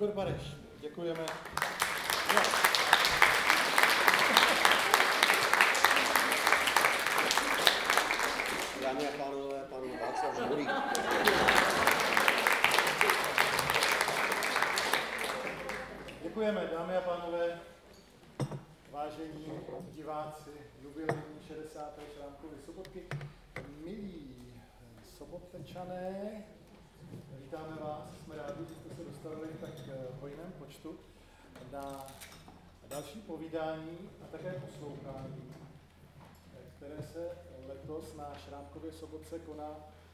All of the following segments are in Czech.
Igor Bareš. Děkujeme. No. Dámy a pánové, pan Václav Žmolík. Děkujeme, dámy a pánové, vážení diváci, jubilejní 60. šrámkové sobotky, milí sobotečané, vítáme vás, jsme rádi, že jste se dostavili tak v hojném počtu na další povídání a také poslouchání, které se letos na Šrámkově sobotce koná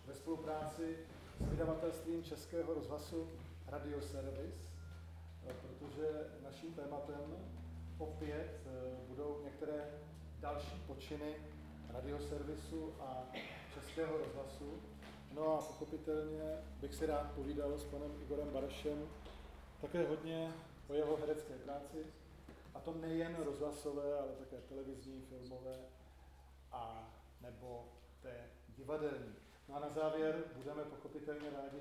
ve spolupráci s vydavatelstvím Českého rozhlasu Radioservice, protože naším tématem opět eh, budou některé další počiny radioservisu a Českého rozhlasu. No a pochopitelně bych si rád povídal s panem Igorem Barašem také hodně o jeho herecké práci, a to nejen rozhlasové, ale také televizní, filmové a nebo té divadelní. No a na závěr budeme pochopitelně rádi,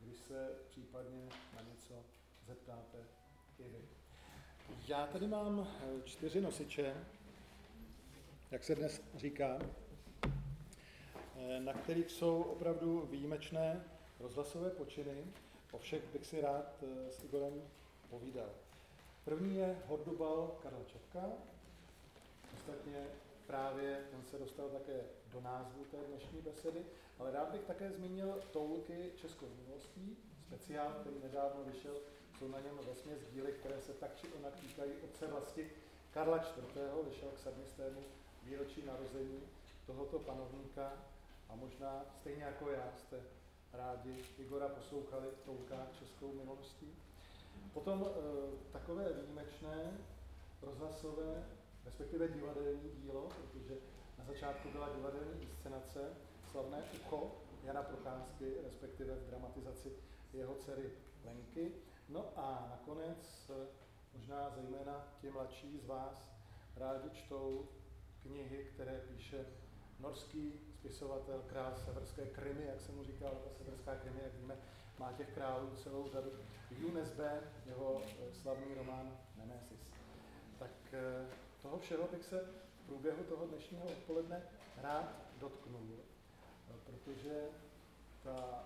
když se případně na něco zeptáte i vy. Já tady mám eh, čtyři nosiče, jak se dnes říká, eh, na kterých jsou opravdu výjimečné rozhlasové počiny. O všech bych si rád eh, s Igorem povídal. První je Hordubal Karla Čepka. Ostatně právě ten se dostal také do názvu té dnešní besedy, ale rád bych také zmínil toulky Českou minulostí, speciál, který nedávno vyšel, jsou na něm vesměs díly, které se tak či onak týkají otce vlasti Karla IV. vyšel k sedmistému výročí narození tohoto panovníka a možná stejně jako já jste rádi Igora poslouchali v toulkách Českou minulostí. Potom e, takové výjimečné rozhlasové respektive divadelní dílo, protože na začátku byla divadelní inscenace Slavné ucho Jana Procházky, respektive v dramatizaci jeho dcery Lenky. No a nakonec, možná zejména ti mladší z vás, rádi čtou knihy, které píše norský spisovatel, král severské Krymy, jak se mu říká, ta severská Krymy, jak víme, má těch králů celou řadu. Younes B., jeho slavný román Nemesis. Tak eh, toho všeho bych se v průběhu toho dnešního odpoledne rád dotknul, protože ta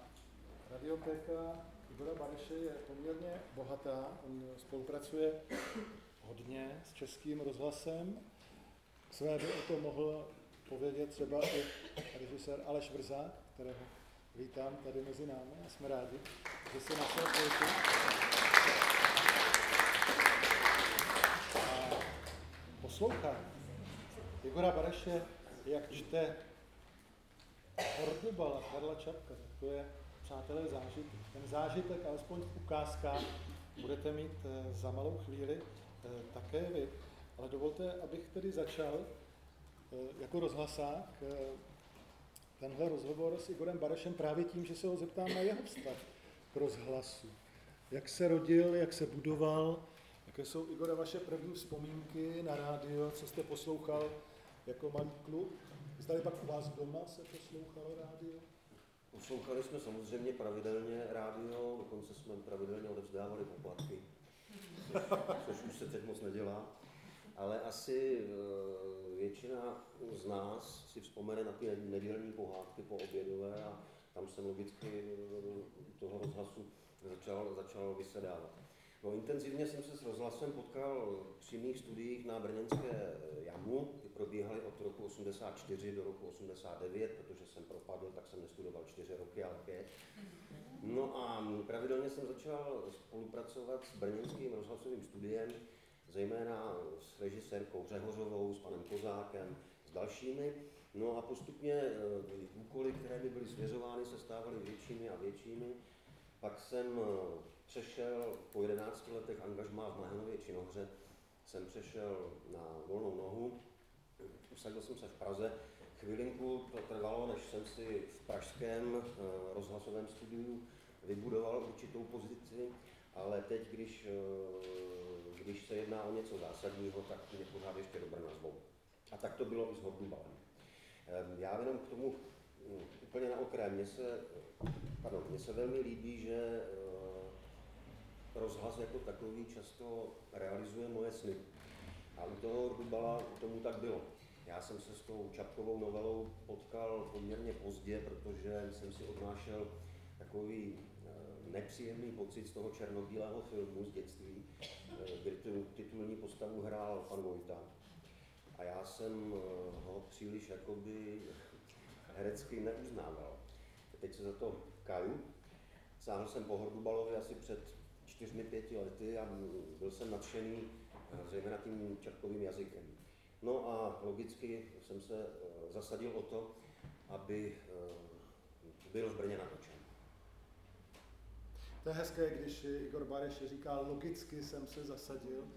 radiotéka Igora Bareše je poměrně bohatá. On spolupracuje hodně s českým rozhlasem. Své by o tom mohl povědět třeba i režisér Aleš Vrzák, kterého vítám tady mezi námi a jsme rádi, že se našel chvilku. poslouchá Igora Bareše, jak čte Hordubala Karla Čapka, to je, přátelé, zážitek. Ten zážitek, alespoň v ukázkách, budete mít eh, za malou chvíli eh, také vy. Ale dovolte, abych tedy začal jako rozhlasák tenhle rozhovor s Igorem Barešem právě tím, že se ho zeptám na jeho vztah k rozhlasu. Jak se rodil, jak se budoval, Jaké jsou, Igore, vaše první vzpomínky na rádio, co jste poslouchal jako malý klub? Zdali pak u vás doma se poslouchalo rádio? Poslouchali jsme samozřejmě pravidelně rádio, dokonce jsme pravidelně odevzdávali poplatky, což, což už se teď moc nedělá. Ale asi eh, většina z nás si vzpomene na ty nedělní pohádky po obědové a tam jsem logicky eh, toho rozhlasu začal, začal vysedávat. No, intenzivně jsem se s rozhlasem potkal při mých studiích na Brněnské jamu, ty probíhaly od roku 84 do roku 89, protože jsem propadl, tak jsem nestudoval čtyři roky, ale pět. No a pravidelně jsem začal spolupracovat s brněnským rozhlasovým studiem, zejména s režisérkou Řehořovou, s panem Kozákem, s dalšími. No a postupně eh, úkoly, které mi byly svěřovány, se stávaly většími a většími. Pak jsem eh, přešel po 11 letech angažmá v Mlahenově činohře, jsem přešel na volnou nohu, usadil jsem se v Praze. Chvilinku to trvalo, než jsem si v pražském uh, rozhlasovém studiu vybudoval určitou pozici, ale teď, když, uh, když se jedná o něco zásadního, tak mě pořád ještě do Brna zvou. A tak to bylo i s Hordubalem. Já jenom k tomu um, úplně na okraj. Mně se, pardon, mně se velmi líbí, že uh, rozhlas jako takový často realizuje moje sny. A u toho Dubala tomu tak bylo. Já jsem se s tou Čapkovou novelou potkal poměrně pozdě, protože jsem si odnášel takový eh, nepříjemný pocit z toho černobílého filmu z dětství, eh, kdy tu titulní postavu hrál pan Vojta. A já jsem eh, ho příliš jakoby herecky neuznával. Teď se za to kaju. Sáhl jsem po Hordubalovi asi před čtyřmi, pěti lety a byl jsem nadšený zejména tím čapkovým jazykem. No a logicky jsem se eh, zasadil o to, aby eh, byl v Brně natočen. To je hezké, když Igor Bareš říká, logicky jsem se zasadil.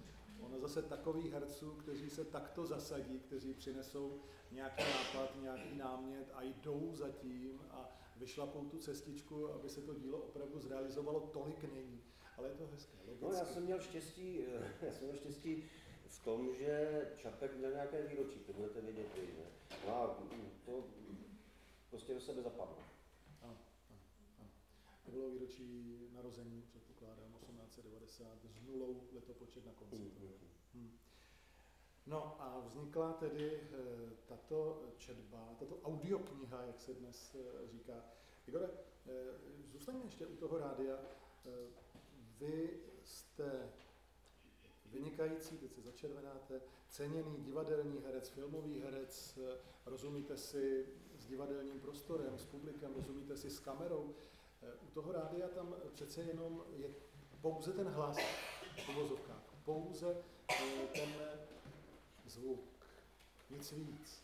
Ono zase takových herců, kteří se takto zasadí, kteří přinesou nějaký nápad, nějaký námět a jdou za tím a vyšlapou tu cestičku, aby se to dílo opravdu zrealizovalo, tolik není. Ale je to hezké. Logicky. No já jsem měl štěstí, já jsem měl štěstí v tom, že Čapek měl nějaké výročí, to budete vědět vy, ne? No a to prostě do sebe zapadlo. Ano, ano, ano. To bylo výročí narození, předpokládám, 1890, s nulou letopočet na konci. Mm-hmm. Hmm. No a vznikla tedy e, tato četba, tato audiokniha, jak se dnes e, říká. Igore, e, zůstaňme ještě u toho rádia. Vy jste vynikající, teď se začervenáte, ceněný divadelní herec, filmový herec, rozumíte si s divadelním prostorem, s publikem, rozumíte si s kamerou. U toho rádia tam přece jenom je pouze ten hlas v uvozovkách, pouze eh, ten zvuk, nic víc.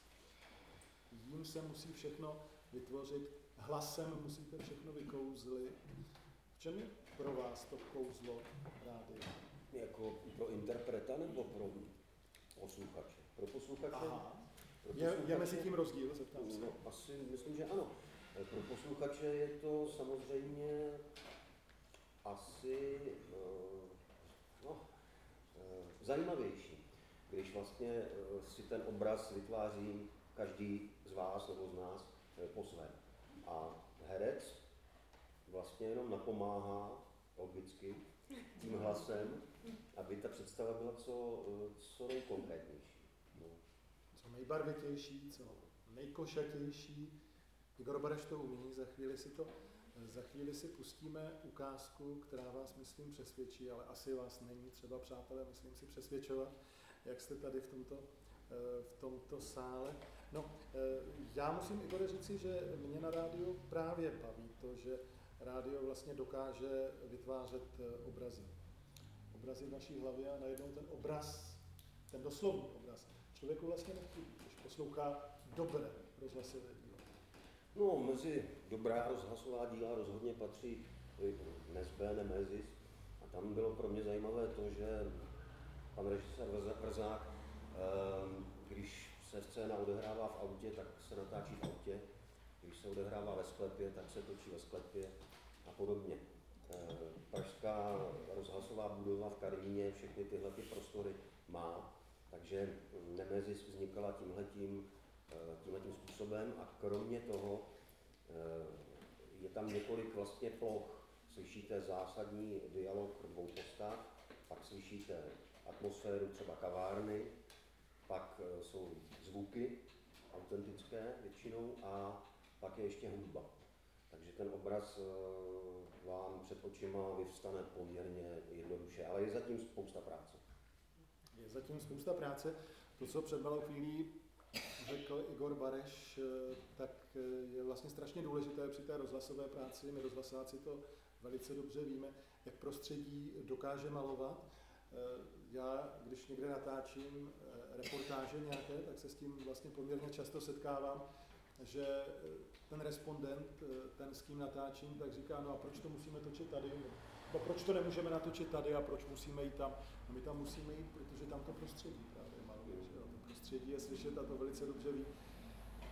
Jím se musí všechno vytvořit, hlasem musíte všechno vykouzlit. V čem je pro vás to kouzlo rádia? Jako pro interpreta nebo pro posluchače? Pro posluchače? Aha. Pro posluchače je, je mezi tím rozdíl, zeptám se. No, asi myslím, že ano. Pro posluchače je to samozřejmě asi eh, no, eh, zajímavější, když vlastně eh, si ten obraz vytváří každý z vás nebo z nás po svém. A herec vlastně jenom napomáhá logicky tím hlasem, aby ta představa byla co, co nejkonkrétnější. No. Co nejbarvitější, co nejkošatější. Igor Bareš to umí, za chvíli si to za chvíli si pustíme ukázku, která vás, myslím, přesvědčí, ale asi vás není třeba, přátelé, myslím si, přesvědčovat, jak jste tady v tomto, eh, v tomto sále. No, eh, já musím, Igore, říci, že mě na rádiu právě baví to, že rádio vlastně dokáže vytvářet eh, obrazy. Obrazy v naší hlavě a najednou ten obraz, ten doslovný obraz, člověku vlastně nechybí, když poslouchá dobré rozhlasové. No, mezi dobrá rozhlasová díla rozhodně patří Nesbé Nemezis. A tam bylo pro mě zajímavé to, že pan režisér Vrzák, ehm, když se scéna odehrává v autě, tak se natáčí v autě. Když se odehrává ve sklepě, tak se točí ve sklepě a podobně. Ehm, pražská rozhlasová budova v Karlíně všechny tyhle ty prostory má, takže Nemezis vznikala tímhletím, eh, tímhletím způsobem a kromě toho eh, je tam několik vlastně ploch. Slyšíte zásadní dialog dvou postav, pak slyšíte atmosféru třeba kavárny, pak eh, jsou zvuky autentické většinou a pak je ještě hudba. Takže ten obraz vám před očima vyvstane poměrně jednoduše, ale je zatím spousta práce. Je zatím spousta práce. To, co před malou chvílí řekl Igor Bareš, eh, tak eh, je vlastně strašně důležité při té rozhlasové práci. My rozhlasáci to velice dobře víme, jak prostředí dokáže malovat. Eh, já, když někde natáčím reportáže nějaké, tak se s tím vlastně poměrně často setkávám, že ten respondent, ten s kým natáčím, tak říká, no a proč to musíme točit tady? No, proč to nemůžeme natočit tady a proč musíme jít tam? No my tam musíme jít, protože tam to prostředí právě maluje, že jo? To prostředí je slyšet a to velice dobře ví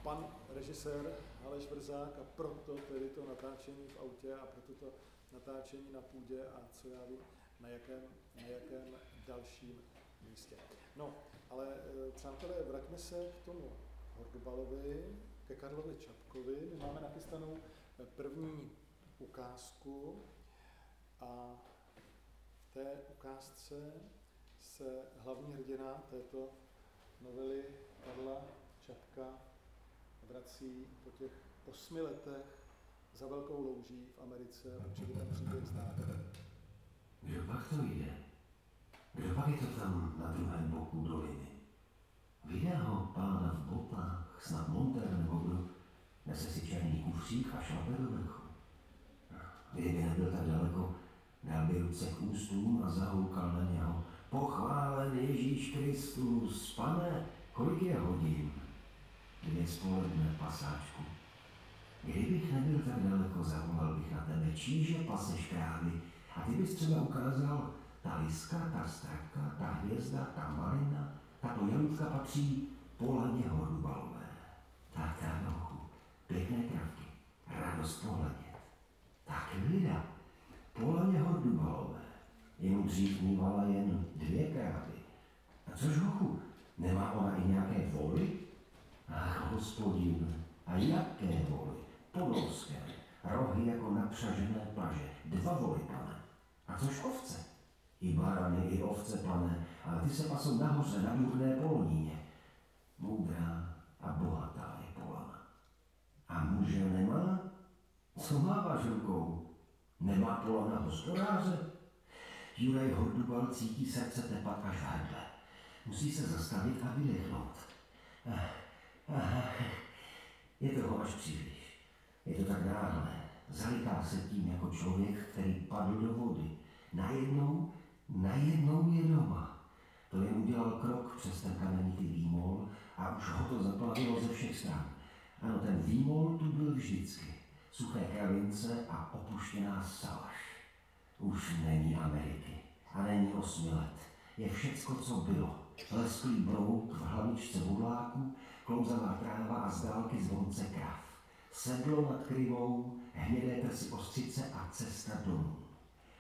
pan režisér Aleš Vrzák a proto tedy to natáčení v autě a proto to natáčení na půdě a co já vím, na jakém, na jakém dalším místě. No, ale eh, přátelé, vraťme se k tomu Hordubalovi, ke Karlovi Čapkovi. My máme nachystanou eh, první ukázku a té ukázce se hlavní hrdina této novely Karla Čapka vrací po těch osmi letech za velkou louží v Americe. Určitě ten příběh znáte. Kdo pak to jde? Kdo pak je to tam na druhém boku doliny? Vidě ho pána v botách, snad monter nebo kdo, nese si černý kufřík a šlape do vrchu. Kdyby nebyl tak daleko, dal by ruce k ústům a zahoukal na něho. Pochválen Ježíš Kristus, pane, kolik je hodin? Dvě spoledne, pasáčku. Kdybych nebyl tak daleko, zavolal bych na tebe číže paseš krávy a ty bys třeba ukázal, ta liska, ta straka, ta hvězda, ta malina, tato jalutka patří Polaně Hordubalové. Tak, tak, nochu, pěkné kravky, radost pohledět. Tak vida, Polaně Hordubalové, jemu dřív mývala jen dvě krávy. A což hochu, nemá ona i nějaké voly? Ach, hospodin, a jaké voly? Podolské, rohy jako napřažené paže, dva voly, pane. A což ovce? I barany, i ovce, pane, ale ty se pasou nahoře na důrné poloníně. Moudrá a bohatá je polana. A muže nemá? Co máváš rukou? Nemá polana hospodáře? Juraj Hordubal cítí srdce tepat až hrdle. Musí se zastavit a vydechnout. Ach, ach, je toho až příliš. Je to tak náhle. Zalitá se tím jako člověk, který padl do vody. Najednou, najednou je doma. To jen udělal krok přes ten kamenitý výmol a už ho to zaplavilo ze všech stran. Ano, ten výmol tu byl vždycky. Suché kravince a opuštěná salaš. Už není Ameriky a není osmi let. Je všecko, co bylo. Lesklý brouk v hlavičce budláku, klouzavá tráva a z dálky zvonce krav. Sedlo nad krivou, hnědé trsy ostřice a cesta domů.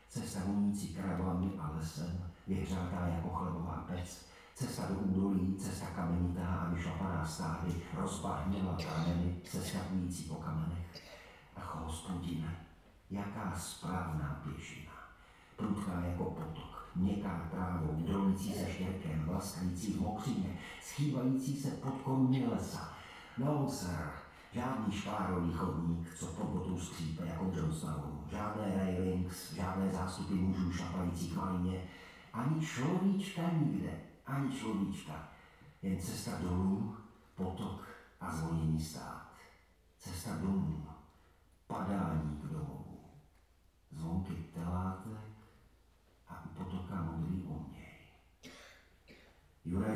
Cesta vonící kravami a lesem, vyhřátá jako chlebová pec, cesta do údolí, cesta kamenitá a vyšlapaná stáhy, rozbahněla kameny, seskakující po kamenech. Ach, hospodine, jaká správná pěšina, prudká jako potok, měkká trávou, drolící se štěrkem, vlastnící v mokřině, schývající se pod koruny lesa. No, sir, žádný špárový chodník, co pod botou skřípe jako Johnstown, žádné railings, žádné zástupy mužů šlapajících malině, ani človíčka nikde, ani človíčka, jen cesta dolů, potok a zvonění stát. Cesta domů, padání k domovu, zvonky telátek a u potoka modrý uměj.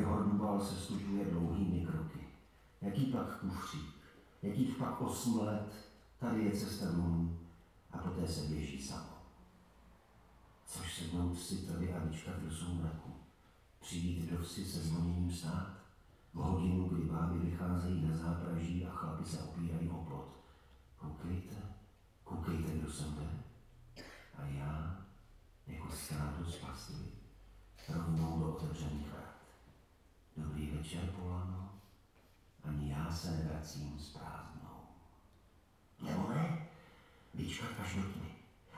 Hordubal se stupuje dlouhými kroky. Jaký pak kufřík, jakých pak osm let, tady je cesta domů a poté se běží samo. Což sednout si tady a vyčkat do soumraku, přijít do vsi se zvoněním stát, v hodinu, kdy báby vycházejí na zápraží a chlapi se opírají o plot. Koukejte, koukejte, kdo sem jde. A já, jako stádo pastvy, rovnou do otevřených vrat. Dobrý večer, Polano. Ani já se nevracím s prázdnou. Nebo ne? Vyčkat až do tmy,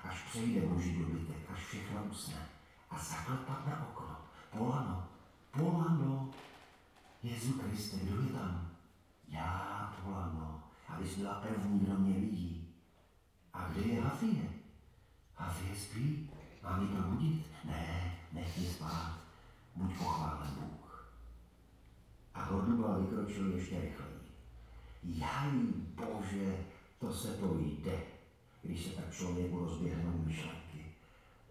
až přejde boží dobytek, až všechno usne. A zaklepat na okno. Polano, Polano. Jezu Kriste, kdo je tam? Já, Polano, abys byla první, kdo mě vidí. A kde je Hafie? Hafie spí? Mám ji probudit? Ne, nech mě spát. Buď pochválen Bůh. A Hordubal vykročil ještě rychleji. Jaj, bože, to se to jde, když se tak člověku rozběhnou myšlenky.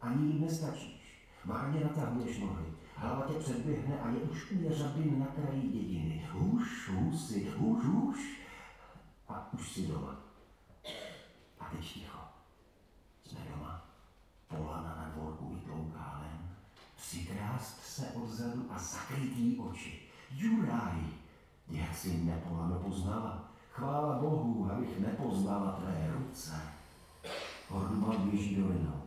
Ani jim nestačíš. Márně natahuješ nohy. Hlava tě předběhne a je už u jeřabin na kraji dědiny. Hůž, hůsi, hůž, hůž. A už si doma. A teď ticho. Jsme doma. Polana na dvorku vytlouká ven. Přikrást se odzadu a zakrýt oči. Juraj, jak si Nepolano poznala. Chvála Bohu, abych nepoznala tvé ruce. Horduma běží dolinou.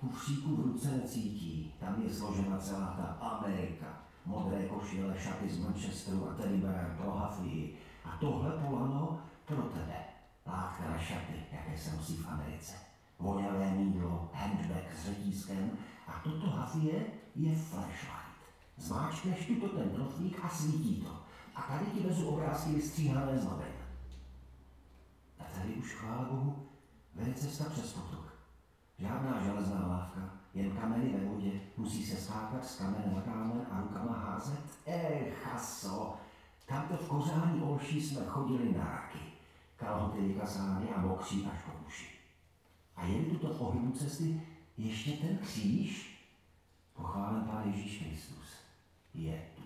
Kufříku v ruce necítí, tam je složena celá ta Amerika. Modré košile, šaty z Manchesteru a bear pro Hafii. A tohle polano pro tebe. Látka na šaty, jaké se nosí v Americe. voňavé mídlo, handbag s řetízkem a toto hafie je flashlight. Zmáčkneš tuto ten knoflík a svítí to. A tady ti vezu obrázky vystříhané z novin. A tady už, chvála Bohu, vede cesta přes potok. Žádná železná lávka, jen kameny ve vodě, musí se skákat z kamene na kámen a rukama házet. Ech, chaso, tamto v kořání Olší jsme chodili na raky. Kalhoty vykasány a mokří až po uši. A jen tuto v ohybu cesty ještě ten kříž, pochválen Pán Ježíš Kristus, je tu.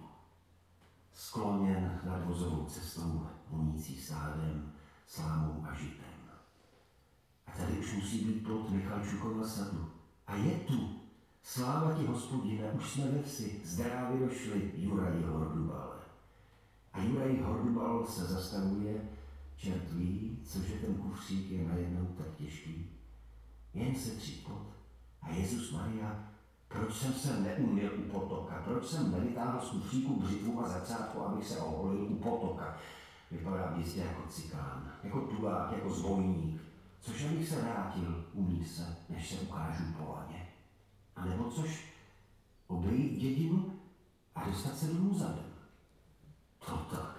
Skloněn nad vozovou cestou, vonící stádem, slámou a žitem. A tady už musí být plot Michalčukova sadu. A je tu. Sláva ti, hospodine, už jsme ve vsi, zdrávě došli Juraj Hordubale. A Juraj Hordubal se zastavuje, čert ví, cože ten kufřík je najednou tak těžký. Jen se třipot. A Jezus Maria, proč jsem se neuměl u potoka? Proč jsem nevytáhl z kufříku břitvu a začátku, abych se oholil u potoka? Vypadá jistě jako cikán, jako tulák, jako zvojník. Což abych se vrátil, umít se, než se ukážu po laně. A nebo což obejít dědinu a dostat se domů zadem. To tak,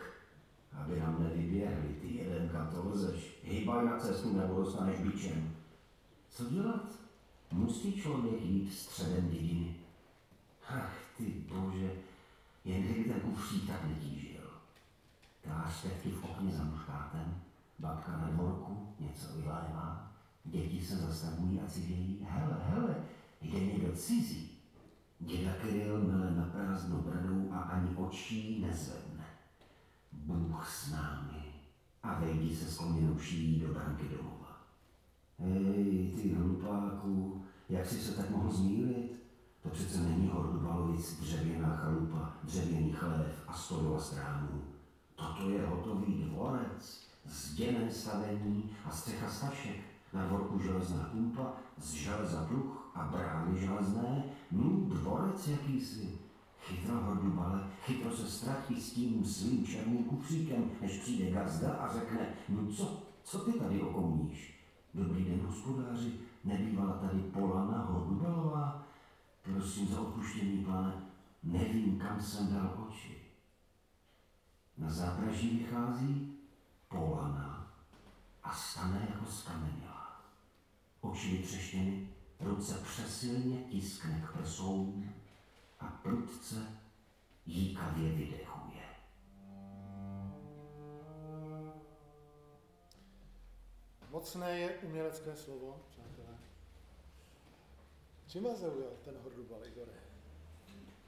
aby nám nevyběhli ty jeden, to lezeš. Hýbaj na cestu nebo dostaneš bičem. Co dělat? Musí člověk jít středem dědiny. Ach, ty bože, jen kdyby ten kufřík tak netížil. Tvář tetky v okně za muškátem, babka na dvorku něco vylévá, děti se zastavují a civějí, hele, hele, jde někdo cizí. Děda Kiril mele na prázdnou bradou a ani očí nezvedne. Bůh s námi. A vejdi se skloněnou šíjí do branky domova. Hej, ty hlupáku, jak jsi se tak mohl zmílit? To přece není Hordubalovic dřevěná chalupa, dřevěný chlév a stodola strámů. Toto je hotový dvorec, zděné stavení a střecha stašek, na dvorku železná pumpa, z železa pluch a brány železné, no dvorec jakýsi. Chytro hordubale, chytro se ztratí s tím svým černým kufříkem, než přijde gazda a řekne, no co, co ty tady okomníš? Dobrý den, hospodáři, nebývala tady Polana Hordubalová? Prosím za odpuštění, pane, nevím, kam jsem dal oči. Na zápraží vychází Polana a stane jako skamenělá. Oči vytřeštěny, ruce přesilně tiskne k prsům a prudce jíkavě vydechuje. Mocné je umělecké slovo, přátelé. Čím vás zaujal ten Hordubal, Igore?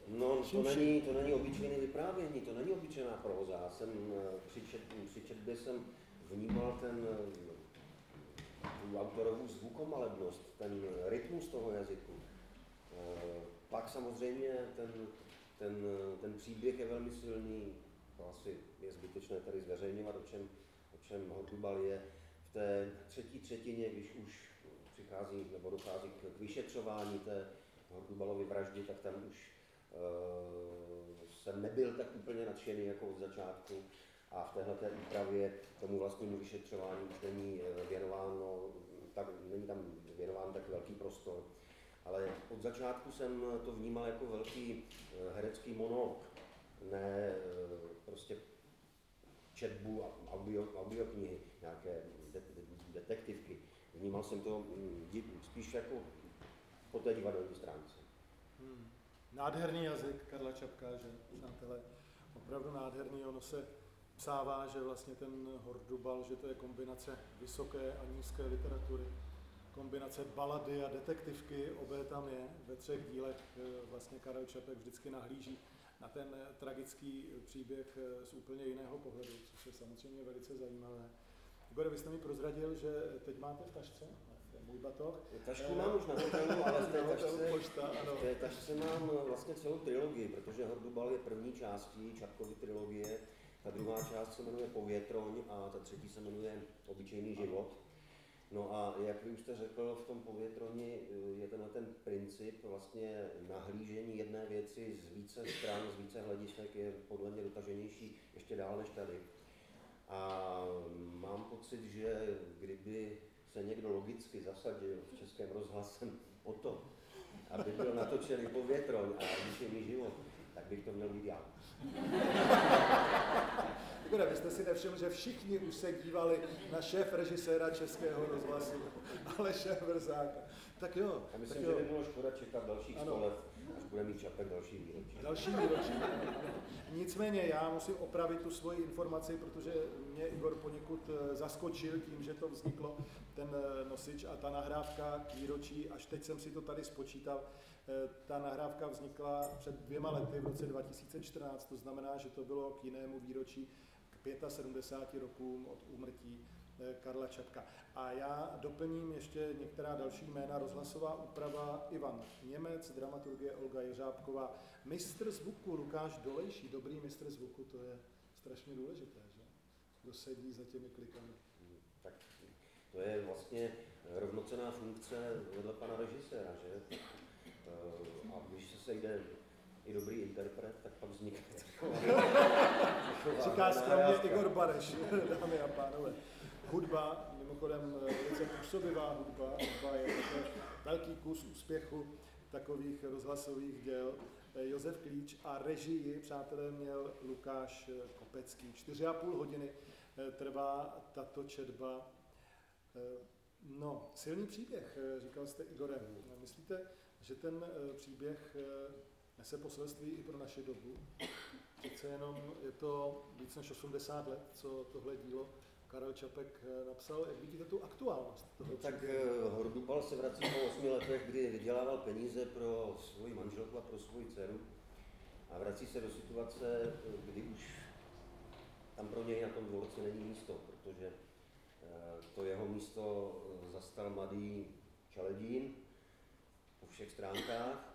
No, to není, to není obyčejné vyprávění, to není obyčejná proza. Já jsem eh, při, čet, při četbě jsem vnímal ten, eh, tu autorovou zvukomalebnost, ten rytmus toho jazyku. Eh, Pak samozřejmě ten, ten, ten příběh je velmi silný, to asi je zbytečné tady zveřejňovat, o čem, o čem Hordubal je. Té třetí třetině, když už přichází nebo dochází k, vyšetřování té Hordubalovy vraždy, tak tam už uh, jsem nebyl tak úplně nadšený jako od začátku a v téhle té úpravě tomu vlastnímu vyšetřování už není eh, věnováno, tak, není tam věnován tak velký prostor. Ale od začátku jsem to vnímal jako velký eh, herecký monolog, ne prostě četbu, audio, audioknihy, nějaké de, de, detektivky. Vnímal jsem to mm, spíš jako po té divadelní stránce. Hmm. Nádherný jazyk Karla Čapka, že přátelé, opravdu nádherný, ono se psává, že vlastně ten Hordubal, že to je kombinace vysoké a nízké literatury, kombinace balady a detektivky, obé tam je, ve třech dílech eh, vlastně Karel Čapek vždycky nahlíží na ten eh, tragický příběh eh, z úplně jiného pohledu, což je samozřejmě velice zajímavé. Igore, vy jste mi prozradil, že teď máte v tašce, můj batoh, Tašku mám už na hotelu, ale v té tašce, pošta, ano. v té tašce mám vlastně celou trilogii, protože Hordubal je první částí Čapkovy trilogie, ta druhá část se jmenuje Povětroň a ta třetí se jmenuje Obyčejný život. No a jak vy už jste řekl, v tom povětroni eh, je tenhle ten princip vlastně nahlížení jedné věci z více stran, z více hledisek je podle mě dotaženější ještě dál než tady. A mám pocit, že kdyby se někdo logicky zasadil v českém rozhlasem o to, aby byl natočený povětroň a obyčejný život, tak bych to měl být já. Igore, vy jste si nevšiml, že všichni už se dívali na šéf režiséra Českého rozhlasu, šéf Vrzáka. Tak jo. Já myslím, tak jo. že by bylo škoda čekat dalších Ano. 100 let, až bude mít Čapek další výročí. Další výročí. Nicméně já musím opravit tu svoji informaci, protože mě Igor poněkud eh, zaskočil tím, že to vzniklo, ten eh, nosič a ta nahrávka k výročí, až teď jsem si to tady spočítal, eh, ta nahrávka vznikla před dvěma lety v roce 2014, to znamená, že to bylo k jinému výročí, k 75 rokům od úmrtí Karla Čapka. A já doplním ještě některá další jména. Rozhlasová úprava Ivan Němec, dramaturgie Olga Jeřábková, mistr zvuku Lukáš Dolejší, dobrý mistr zvuku, to je strašně důležité, že? Kdo sedí za těmi klikami. Tak to je vlastně rovnocená funkce vedle pana režiséra, že? Eh, A když se sejde i dobrý interpret, tak pak vznikne taková... Říká skromně. Igor Bareš, dámy a pánové. Hudba, mimochodem eh, velice působivá hudba, hudba je velký kus úspěchu takových rozhlasových děl. Eh, Josef Klíč a režii, přátelé, měl Lukáš eh, Kopecký. Čtyři a půl hodiny trvá tato četba. No, silný příběh, říkal jste Igore. Myslíte, že ten příběh nese poselství i pro naši dobu? Přece jenom je to víc než 80 let, co tohle dílo Karel Čapek eh, napsal. Jak vidíte tu aktuálnost toho No, tak eh, Hordubal se vrací po osmi letech, kdy vydělával peníze pro svoji manželku a pro svoji dceru a vrací se do situace, eh, kdy už tam pro něj na tom dvorci není místo, protože to jeho místo zastal mladý Čaledín po všech stránkách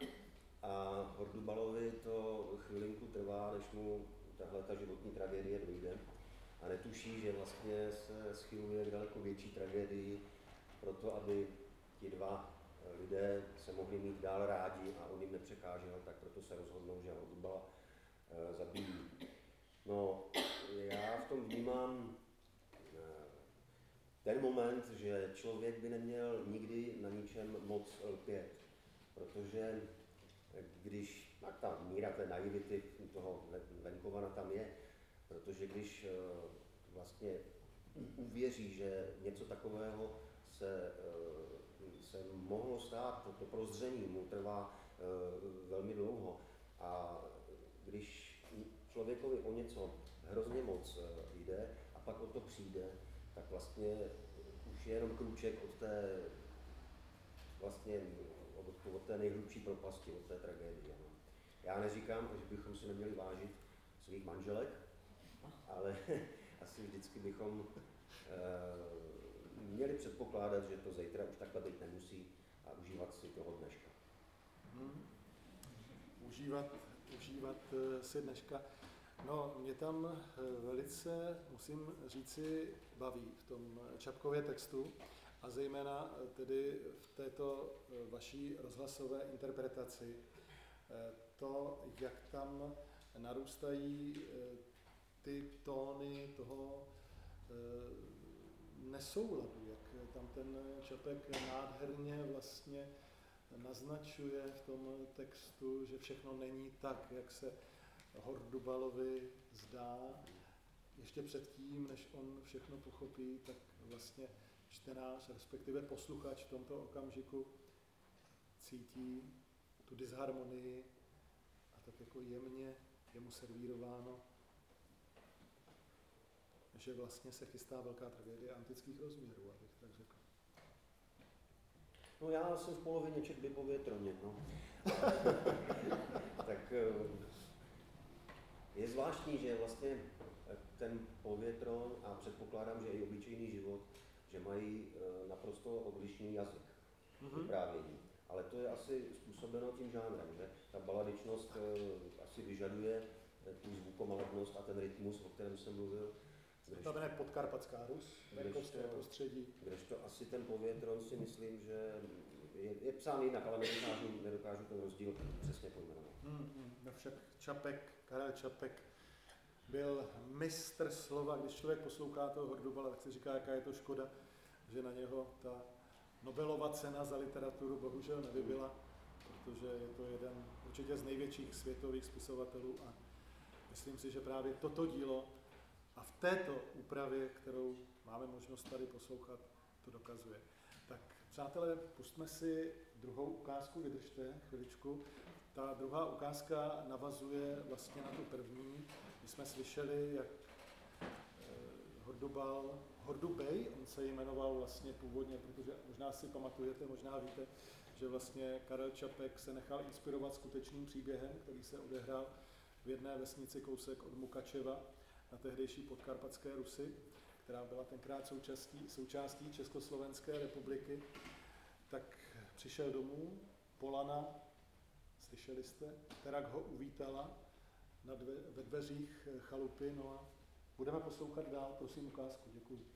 a Hordubalovi to chvilinku trvá, než mu tahle ta životní tragédie dojde a netuší, že vlastně se schyluje k daleko větší tragédii proto, aby ti dva lidé se mohli mít dál rádi a on jim nepřekážel, tak proto se rozhodnou, že Hordubala eh, zabijí. No, já v tom vnímám eh, ten moment, že člověk by neměl nikdy na ničem moc lpět, protože když, tak ta míra té naivity u toho ven- venkovana tam je, protože když eh, vlastně uvěří, že něco takového se, eh, se mohlo stát, to, prozření mu trvá eh, velmi dlouho a když člověkovi o něco hrozně moc jde a pak o to přijde, tak vlastně už je jenom krůček od té vlastně od, od té nejhlubší propasti, od té tragédie. Já neříkám, že bychom si neměli vážit svých manželek, ale asi vždycky bychom e, měli předpokládat, že to zítra už takhle být nemusí a užívat si toho dneška. Hmm. Užívat, užívat eh, si dneška. No, mě tam eh, velice, musím říci, baví v tom Čapkově textu a zejména eh, tedy v této eh, vaší rozhlasové interpretaci eh, to, jak tam narůstají eh, ty tóny toho eh, nesouladu, jak tam ten Čapek nádherně vlastně naznačuje v tom textu, že všechno není tak, jak se Hordubalovi zdá. Ještě předtím, než on všechno pochopí, tak vlastně čtenář, respektive posluchač v tomto okamžiku cítí tu disharmonii a tak jako jemně je mu servírováno, že vlastně se chystá velká tragédie antických rozměrů, abych tak řekl. No já jsem v polovině četby po větroně, no. tak eh, je zvláštní, že vlastně ten povětron a předpokládám, že i obyčejný život, že mají eh, naprosto odlišný jazyk Mhm. vyprávění. Ale to je asi způsobeno tím žánrem, že ta baladičnost eh, asi vyžaduje eh, tu zvukomalebnost a ten rytmus, o kterém jsem mluvil. Kdež, Znamená podkarpatská Rus, venkovské prostředí. kdežto asi ten povětron si myslím, že je, je psán jinak, ale nedokážu, nedokážu ten rozdíl přesně pojmenovat. Hmm, hmm. No však Čapek, Karel Čapek byl mistr slova. Když člověk poslouchá toho Hordubala, tak si říká, jaká je to škoda, že na něho ta Nobelova cena za literaturu bohužel nevybyla, protože je to jeden určitě z největších světových spisovatelů a myslím si, že právě toto dílo a v této úpravě, kterou máme možnost tady poslouchat, to dokazuje. Tak přátelé, pustme si druhou ukázku, vydržte chviličku. Ta druhá ukázka navazuje vlastně na tu první. My jsme slyšeli, jak eh, Hordubal, Hordubej, on se jmenoval vlastně původně, protože možná si pamatujete, možná víte, že vlastně Karel Čapek se nechal inspirovat skutečným příběhem, který se odehrál v jedné vesnici kousek od Mukačeva na tehdejší podkarpatské Rusy, která byla tenkrát součástí, součástí Československé republiky, tak přišel domů, Polana, slyšeli jste, která ho uvítala na dve, ve dveřích chalupy, no a budeme poslouchat dál, prosím ukázku, děkuji.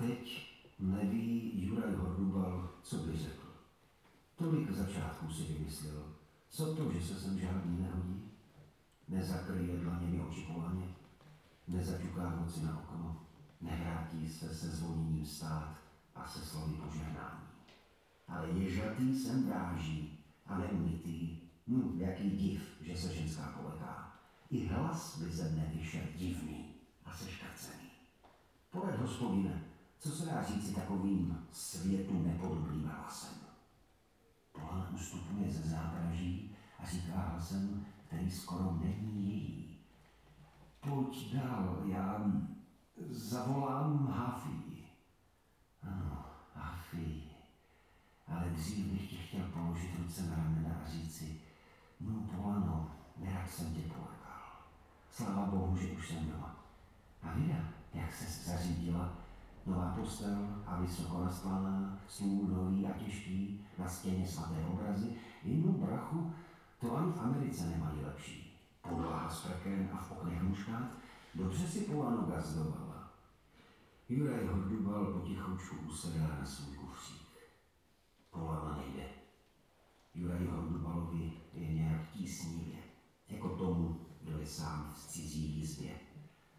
Teď neví Juraj Hordubal, co by řekl. Tolik začátků si vymyslel. Co to, že se sem žádný nehodí? Nezakryje dlaněmi oči kolaně, nezaťuká noci na okno, nevrátí se se zvoněním stát a se slovy požehnání. Ale ježatý sem dráží a neumytý, hm, jaký div, že se ženská poleká. I hlas by ze mne vyšel divný a seškrcený. Porad hospodine, co se dá říci takovým světu nepodobným hlasem? Polana ustupuje ze zádraží a říká hlasem, který skoro není její. Pojď dál, já zavolám Hafi. Ano, Hafi. Ale dřív bych ti chtěl položit ruce na ramena a říci, no Polano, nerad jsem tě polekal. Sláva Bohu, že už jsem doma. A vida, jak se zařídila, nová postel a vysoko naspaná, stůl a těžký, na stěně svaté obrazy, jednu brachu, to ani v Americe nemají lepší. Podlaha s prkem a v oknech muškát, dobře si Polano gazdovala. Juraj Hordubal potichoučku usedá na svůj kufřík. Polana nejde. Juraj Hordubalovi je nějak tísnivě, jako tomu, kdo je sám v cizí jízdě.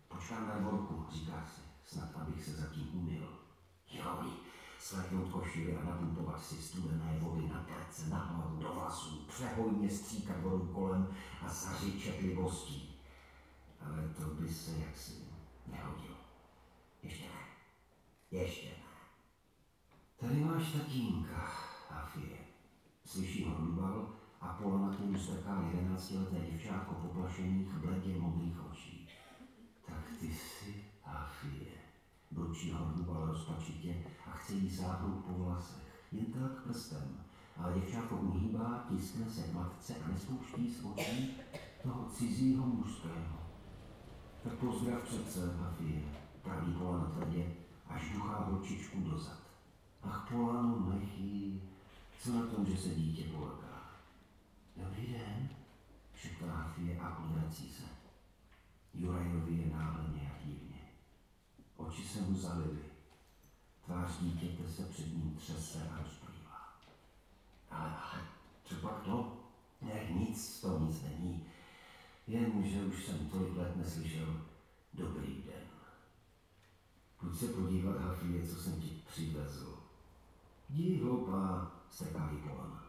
Počkám na dvorku, říká si, snad abych se zatím umyl. Joj, sleknout košily a napumpovat si studené vody na plece, na hlavu, do vlasů, přehojně stříkat vodu kolem a zařičet libostí. Ale to by se jaksi nehodilo. Ještě ne. Ještě ne. Tady máš tatínka, Afie. Slyší ho Rubal a Polana k němu strká jedenáctileté děvčátko poplašených, bledě modrých očí. Tak ty jsi. Dočí ho Rubal rozpačitě a chce jí sáhnout po vlasech. Jen tak prstem. Ale děvčátko uhýbá, tiskne se k matce a nespouští z očí toho cizího mužského. Tak pozdrav přece, Afie, praví Polana tvrdě, až duchá holčičku dozad. Ach, Polano, nechý, co na tom, že se dítě poleká? Dobrý den, šeptá Hafie a odvrací se. Jurajovi je náhle nějak divně. Oči se mu zalily. Tvář dítěte se před ním třese a rozplývá. Ale, ale, co pak to? Ne, nic, to nic není. Jen, že už jsem tolik let neslyšel dobrý den. Pojď se podívat, Hafie, co jsem ti přivezl. Jdi, hloupá, strká jí Polana.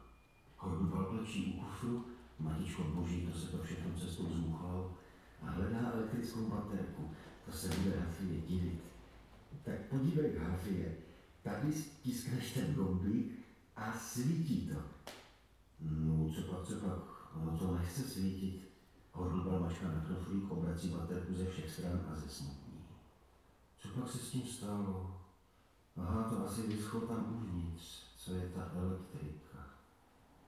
Hordubal klečí u kufru, matičko boží, to se to všechno cestou zmuchlal a hledá elektrickou baterku. To se bude Hafie divit. Tak podívej, Hafie, tady stiskneš ten gombík a svítí to. No, co pak, co pak, ono to nechce svítit. Hordubal mačka na knoflík, obrací baterku ze všech stran a ze smutní. Co pak se s tím stalo? Aha, to asi vyschlo tam uvnitř, co je ta elektrika.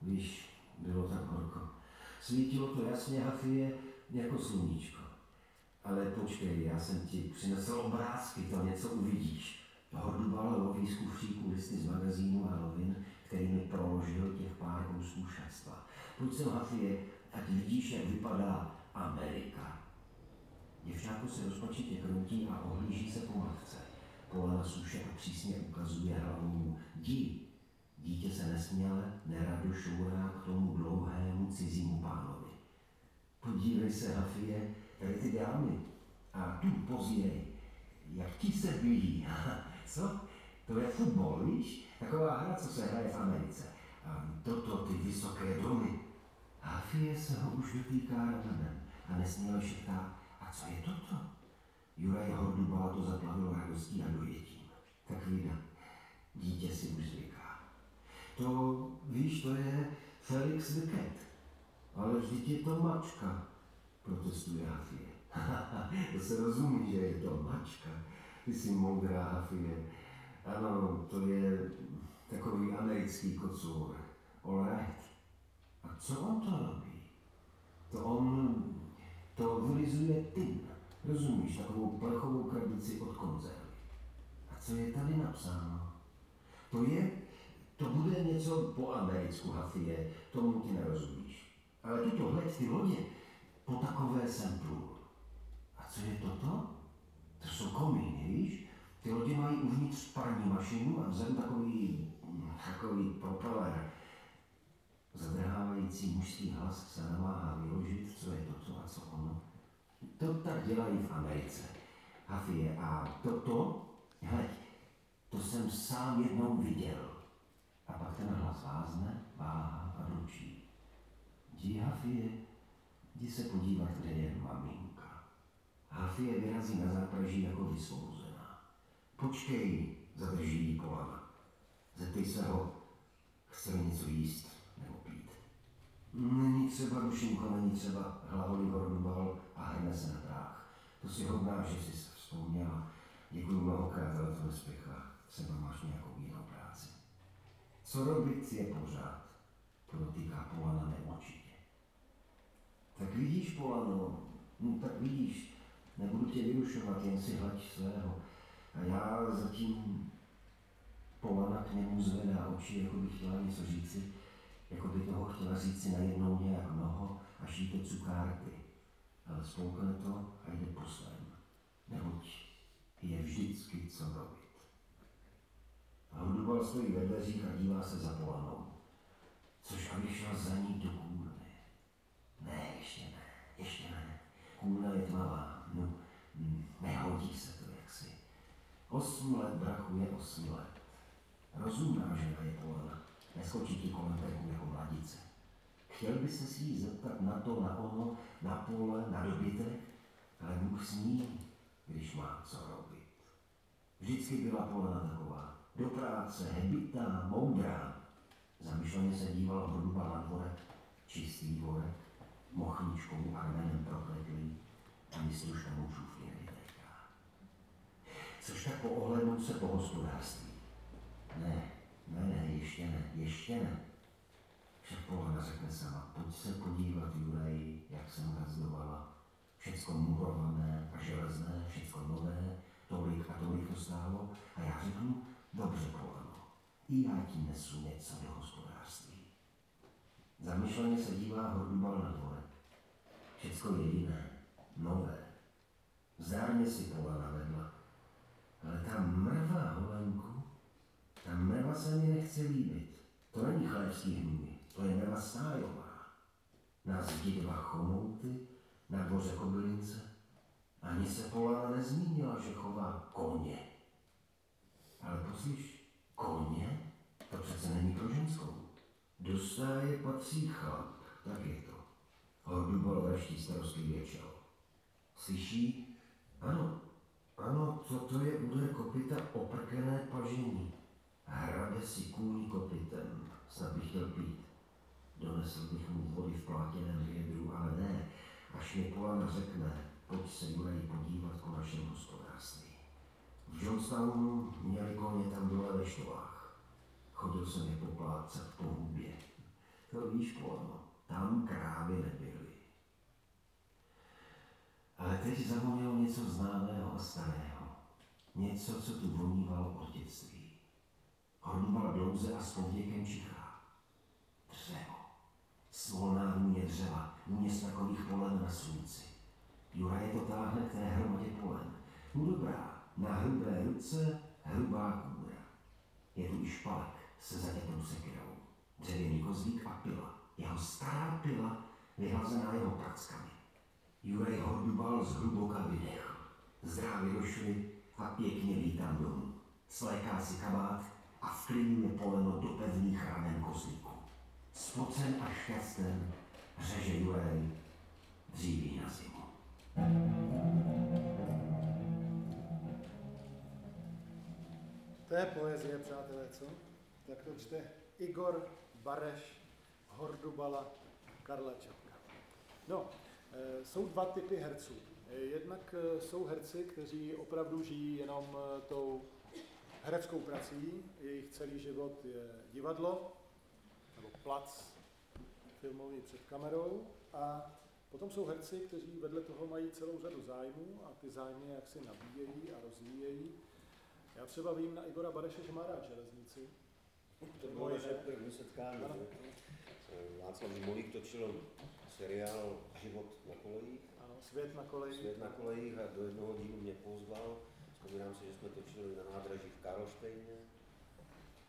Víš, bylo tak horko. Svítilo to jasně, Hafie, jako sluníčko. Ale počkej, já jsem ti přinesl obrázky, to něco uvidíš. Hordubal loví z kufříku listy z magazínu a novin, který mi proložil těch pár kousů šatstva. Pojď sem, Hafie, ať vidíš, jak vypadá Amerika. Děvčátko se rozpačitě kroutí a ohlíží se po matce. suše a přísně ukazuje hlavou. Jdi. Dítě se nesměle, nerado šourá k tomu dlouhému cizímu pánovi. Podívej se, Hafie, tady ty dámy. A tu později, jak ti se blíží. Co? To je fotbal, víš? Taková hra, co se hraje v Americe. A toto, ty vysoké domy. Hafie se ho už dotýká ramenem a nesměle šeptá, a co je toto? Juraj Hordubala to zaplavilo radostí a dojetím. Tak vida, dítě si už zvyká. To, víš, to je Felix the Cat. Ale vždyť je to mačka, protestuje Hafie. to se rozumí, že je to mačka. Ty jsi moudrá, Hafie. Ano, to je takový americký kocour. All right. A co on to robí? To on to vylizuje tyn. Rozumíš, takovou plechovou krabici od konzervy. A co je tady napsáno? To je, to bude něco po americku, Hafie, tomu ti nerozumíš. Ale tuto hled ty lodě, po takové jsem plul. A co je toto? To jsou komíny, víš? Ty lodě mají uvnitř parní mašinu a vzadu takový, takový propeller. Zadrhávající mužský hlas se namáhá vyložit, co je toto a co ono. To tak dělají v Americe. Hafie, a toto, hleď, to jsem sám jednou viděl. A pak ten hlas vázne, váha a ručí. Jdi, Hafie, jdi se podívat, kde je maminka. Hafie vyrazí na zápraží jako vysvouzená. Počkej, zadrží jí kolana. Zeptej se ho, chce něco jíst nebo pít. Není třeba, dušinko, není třeba, hlavou Gordubal a hrne se na práh. To si hodná, že jsi se vzpomněla. Děkuji mnohokrát, ale to nespěchá. Třeba máš nějakou jinou práci. Co robit je pořád, podotýká Polana neurčitě. Tak vidíš, Polano, no, tak vidíš, nebudu tě vyrušovat, jen si hlaď svého. A já zatím Polana k němu zvedá oči, jako by chtěla něco říci, jako by toho chtěla říci najednou nějak mnoho, až jí to cukárky. Ale spolkne to a jde po svém. Neboť je vždycky co robit. A Hudubal stojí ve dveřích a dívá se za Polanou. Což aby šel za ní do kůlny. Ne, ještě ne, ještě ne. Kůlna je tmavá, no, hm, nehodí se to jaksi. Osm let, brachu, je osm let. Rozumná žena je Polana. Neskočí ti kolem trhu jako mladice. Chtěl by se si jí zeptat na to, na ono, na pole, na dobytek, ale Bůh sní, když má co robit. Vždycky byla Polana taková. Do práce, hebitá, moudrá. Zamyšleně se díval hruba na dvorek, čistý dvorek, mochničkou a ramenem prokletlý, ani sluška mužů vytéká. Což tak po ohledu se po hospodářství. Ne, ne, ne, ještě ne, ještě ne. Však Polana řekne sama, pojď se podívat, Juraj, jak jsem gazdovala. Všecko murované a železné, všecko nové, tolik a tolik to stálo. A já řeknu, dobře, Polano, i já ti nesu něco do hospodářství. Zamyšleně se dívá Hordubal na dvorek. Všecko jediné, nové. Zdárně si Polana vedla. Ale ta mrvá holenku, ta mrva se mi nechce líbit. To není chlebský hnůj, to je mrva stájová. Na zdi dva chomouty, na dvoře kobylince. Ani se Polana nezmínila, že chová koně. Ale poslyš, koně? To přece není pro ženskou. Do stáje patří chlap, tak je to. Hordubal vraští starostlivě čelo. Slyší? Ano, ano, co to je úder kopita oprkené pažení. Hrabe si kůní kopitem, snad bych chtěl pít. Donesl bych mu vody v plátěném vědru, ale ne, až mi Polana řekne, pojď se Juraj podívat po našem hospodářství. V Johnstownu měli koně tam dole ve štovách. Chodil jsem je poplácat po hubě. To víš, Polano, tam krávy nebyly. Ale teď zavonilo něco známého a starého. Něco, co tu vonívalo od dětství. Hornubal dlouze a s povděkem čichá. Dřevo. Svolná vůně dřeva, vůně takových polen na slunci. Jura je to táhne k té hromadě polen. Dobrá, na hrubé ruce, hrubé nová kůra. Je tu i špalek se zatětou sekirou, dřevěný kozlík a pila. Jeho stará pila vyhlazená jeho prackami. Jurej Hordubal zhluboka vydechl. Zdrávě došli a pěkně vítám domů. Sléká si kabát a v klíně poleno do pevných ramen kozlíku. Spocen a šťasten řeže Jurej dříví na zimu. To je poezie, přátelé, co? Tak to čte Igor Bareš, Hordubala, Karla Čapka. No, e, jsou dva typy herců. E, jednak e, jsou herci, kteří opravdu žijí jenom tou hereckou prací, jejich celý život je divadlo, nebo plac filmový před kamerou a potom jsou herci, kteří vedle toho mají celou řadu zájmů a ty zájmy jak si nabíjejí a rozvíjejí. Já třeba vím na Igora Bareše, že má rád železnici. To bylo naše první setkání. Václav Žmolík točil seriál Život na kolejích. Ano, Svět na kolejích. Svět na kolejích a do jednoho dílu mě pozval. Vzpomínám si, že jsme točili na nádraží v Karlštejně.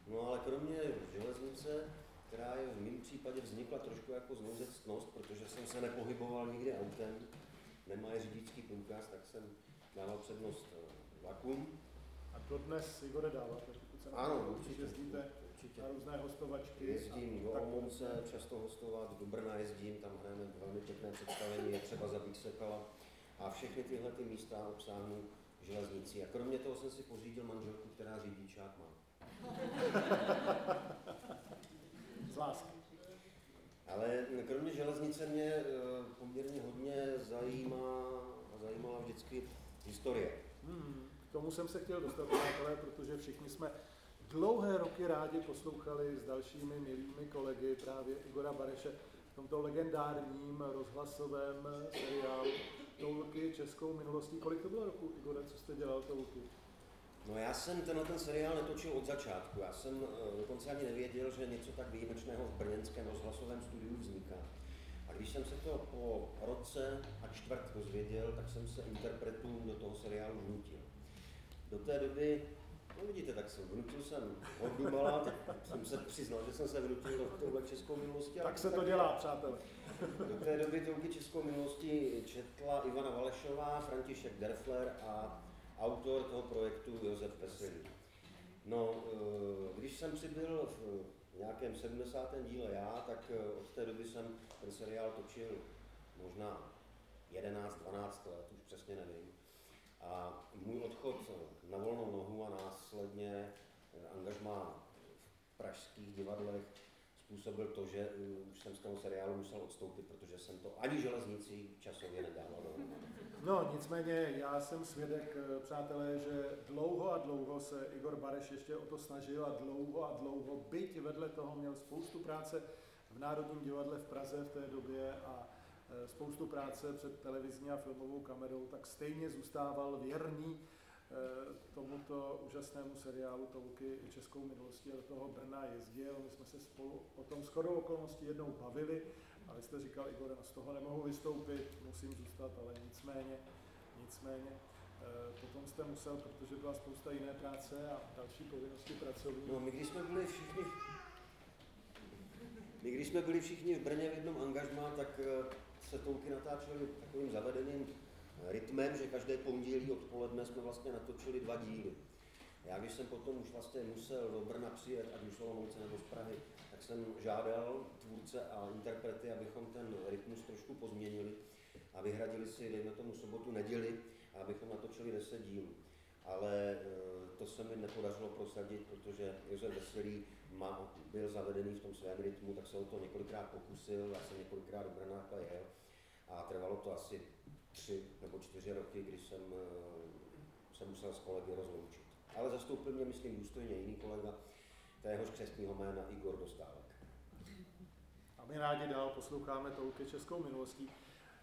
No ale kromě železnice, která je v mém případě vznikla trošku jako znouzectnost, protože jsem se nepohyboval nikdy autem, nemá řidičský průkaz, tak jsem dával přednost vlakům. A to dnes Igore dáváte, pokud se Ano, určitě. jezdíte Určitě. na různé hostovačky. Jezdím do tak- Olomouce, často hostovat, do Brna jezdím, tam hrajeme velmi pěkné představení, je třeba zabít sekala. A všechny tyhle ty místa obsáhnu železnicí. A kromě toho jsem si pořídil manželku, která řidičák má. Z lásky. Ale kromě železnice mě eh, poměrně hodně zajímá, zajímala vždycky historie. Hmm, k tomu jsem se chtěl dostat, přátelé, protože všichni jsme dlouhé roky rádi poslouchali s dalšími milými kolegy právě Igora Bareše v tomto legendárním rozhlasovém seriálu Toulky českou minulostí. Kolik to bylo roku, Igore, co jste dělal Toulky? No já jsem tenhle ten seriál netočil od začátku. Já jsem eh, dokonce ani nevěděl, že něco tak výjimečného v brněnském rozhlasovém studiu vzniká. A když jsem se to po roce a čtvrt dozvěděl, tak jsem se interpretům do toho seriálu vnutil. Do té doby, no vidíte, tak jsem vnutil jsem od Dumala, tak jsem se přiznal, že jsem se vnutil do tohle českou minulosti. Tak se to dělá, přátelé. do té doby touky českou minulosti četla Ivana Valešová, František Derfler a autor toho projektu Josef Peselý. No, eh, když jsem přibyl v nějakém 70. díle já, tak eh, od té doby jsem ten seriál točil možná 11-12 let, už přesně nevím. A můj odchod na volnou nohu a následně angažmá v pražských divadlech způsobil to, že už jsem z toho seriálu musel odstoupit, protože jsem to ani železnici časově nedával dohromady. No, nicméně já jsem svědek, eh, přátelé, že dlouho a dlouho se Igor Bareš ještě o to snažil a dlouho a dlouho, byť vedle toho měl spoustu práce v Národním divadle v Praze v té době a spoustu práce před televizní a filmovou kamerou, tak stejně zůstával věrný eh, tomuto úžasnému seriálu Tolky českou minulostí a do toho Brna jezdil. My jsme se spolu o tom shodou okolností jednou bavili, ale jste říkal, Igor, no z toho nemohu vystoupit, musím zůstat, ale nicméně, nicméně, eh, potom jste musel, protože byla spousta jiné práce a další povinnosti pracovní. No, my když jsme byli všichni, my když jsme byli všichni v Brně v jednom angažmá, tak eh, se touky natáčely takovým zavedeným eh, rytmem, že každé pondělí odpoledne jsme vlastně natočili dva díly. Já když jsem potom už vlastně musel do Brna přijet, ať už Olomouce nebo z Prahy, tak jsem žádal tvůrce a interprety, abychom ten rytmus trošku pozměnili a vyhradili si, dejme tomu, sobotu, neděli, a abychom natočili 10 dílů. Ale e, to se mi nepodařilo prosadit, protože Josef Veselý má, byl zavedený v tom svém rytmu, tak se o to několikrát pokusil, já jsem několikrát do takhle jel a trvalo to asi tři nebo čtyři roky, když jsem e, se musel s kolegy rozloučit. Ale zastoupil mě, myslím, důstojně jiný kolega, téhož křestního jména Igor Dostálek. A my rádi dál posloucháme Tolky českou minulostí.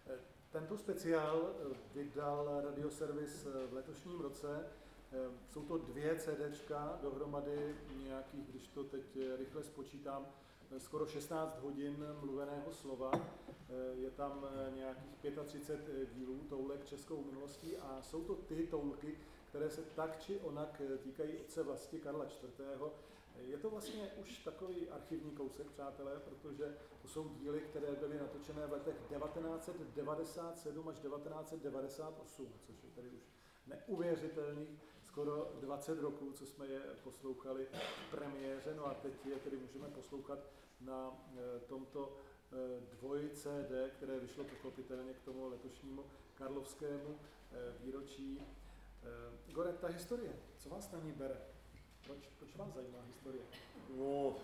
Eh, Tento speciál eh, vydal radioservis eh, v letošním roce. Eh, Jsou to dvě CDčka, dohromady nějakých, když to teď eh, rychle spočítám, eh, skoro 16 hodin mluveného slova. Eh, Je tam nějakých 35 dílů toulek českou minulostí a jsou to ty toulky, které se tak či onak týkají otce vlasti Karla IV. Je to vlastně už takový archivní kousek, přátelé, protože to jsou díly, které byly natočené v letech 1997 až 1998, což je tady už neuvěřitelných skoro 20 roků, co jsme je poslouchali v premiéře, no a teď je tedy můžeme poslouchat na eh, tomto eh, dvoj CD, které vyšlo pochopitelně k tomu letošnímu karlovskému eh, výročí. Gore, ta historie, co vás na ní bere? Proč, proč vás zajímá historie? No,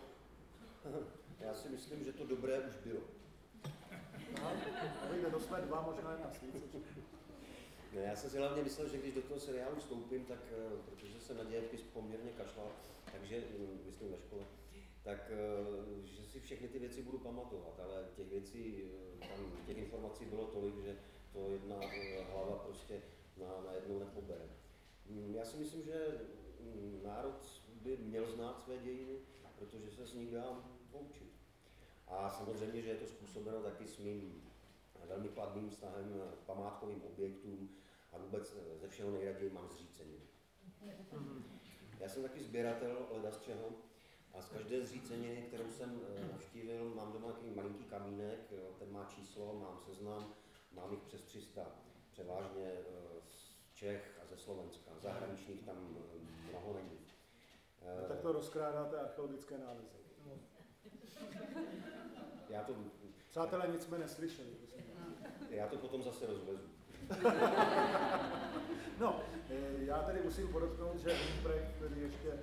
já si myslím, že to dobré už bylo. No, to jsme dva, možná i nás víc. Ne, já jsem si hlavně myslel, že když do toho seriálu vstoupím, tak eh, protože jsem na dějepis poměrně kašlal, takže hm, myslím ve škole, tak eh, že si všechny ty věci budu pamatovat, ale těch věcí, eh, tam těch informací bylo tolik, že to jedna hlava prostě na, na jednou nepobere. Hm, já si myslím, že hm, národ by měl znát své dějiny, protože se z nich dá poučit. A samozřejmě, že je to způsobeno taky s mým velmi kladným vztahem k památkovým objektům a vůbec ze všeho nejraději mám zřícení. Já jsem taky sběratel leda z čeho a z každé zříceniny, kterou jsem eh, navštívil, mám doma takový malinký kamínek, ten má číslo, mám seznam, mám jich přes 300, převážně eh, z Čech a ze Slovenska, zahraničních tam eh, mnoho není. No, tak to rozkrádáte archeologické nálezy. Já to... Přátelé, nic jsme neslyšeli. Já to potom zase rozvezu. no, eh, já tady musím podotknout, že Humprecht, který ještě eh,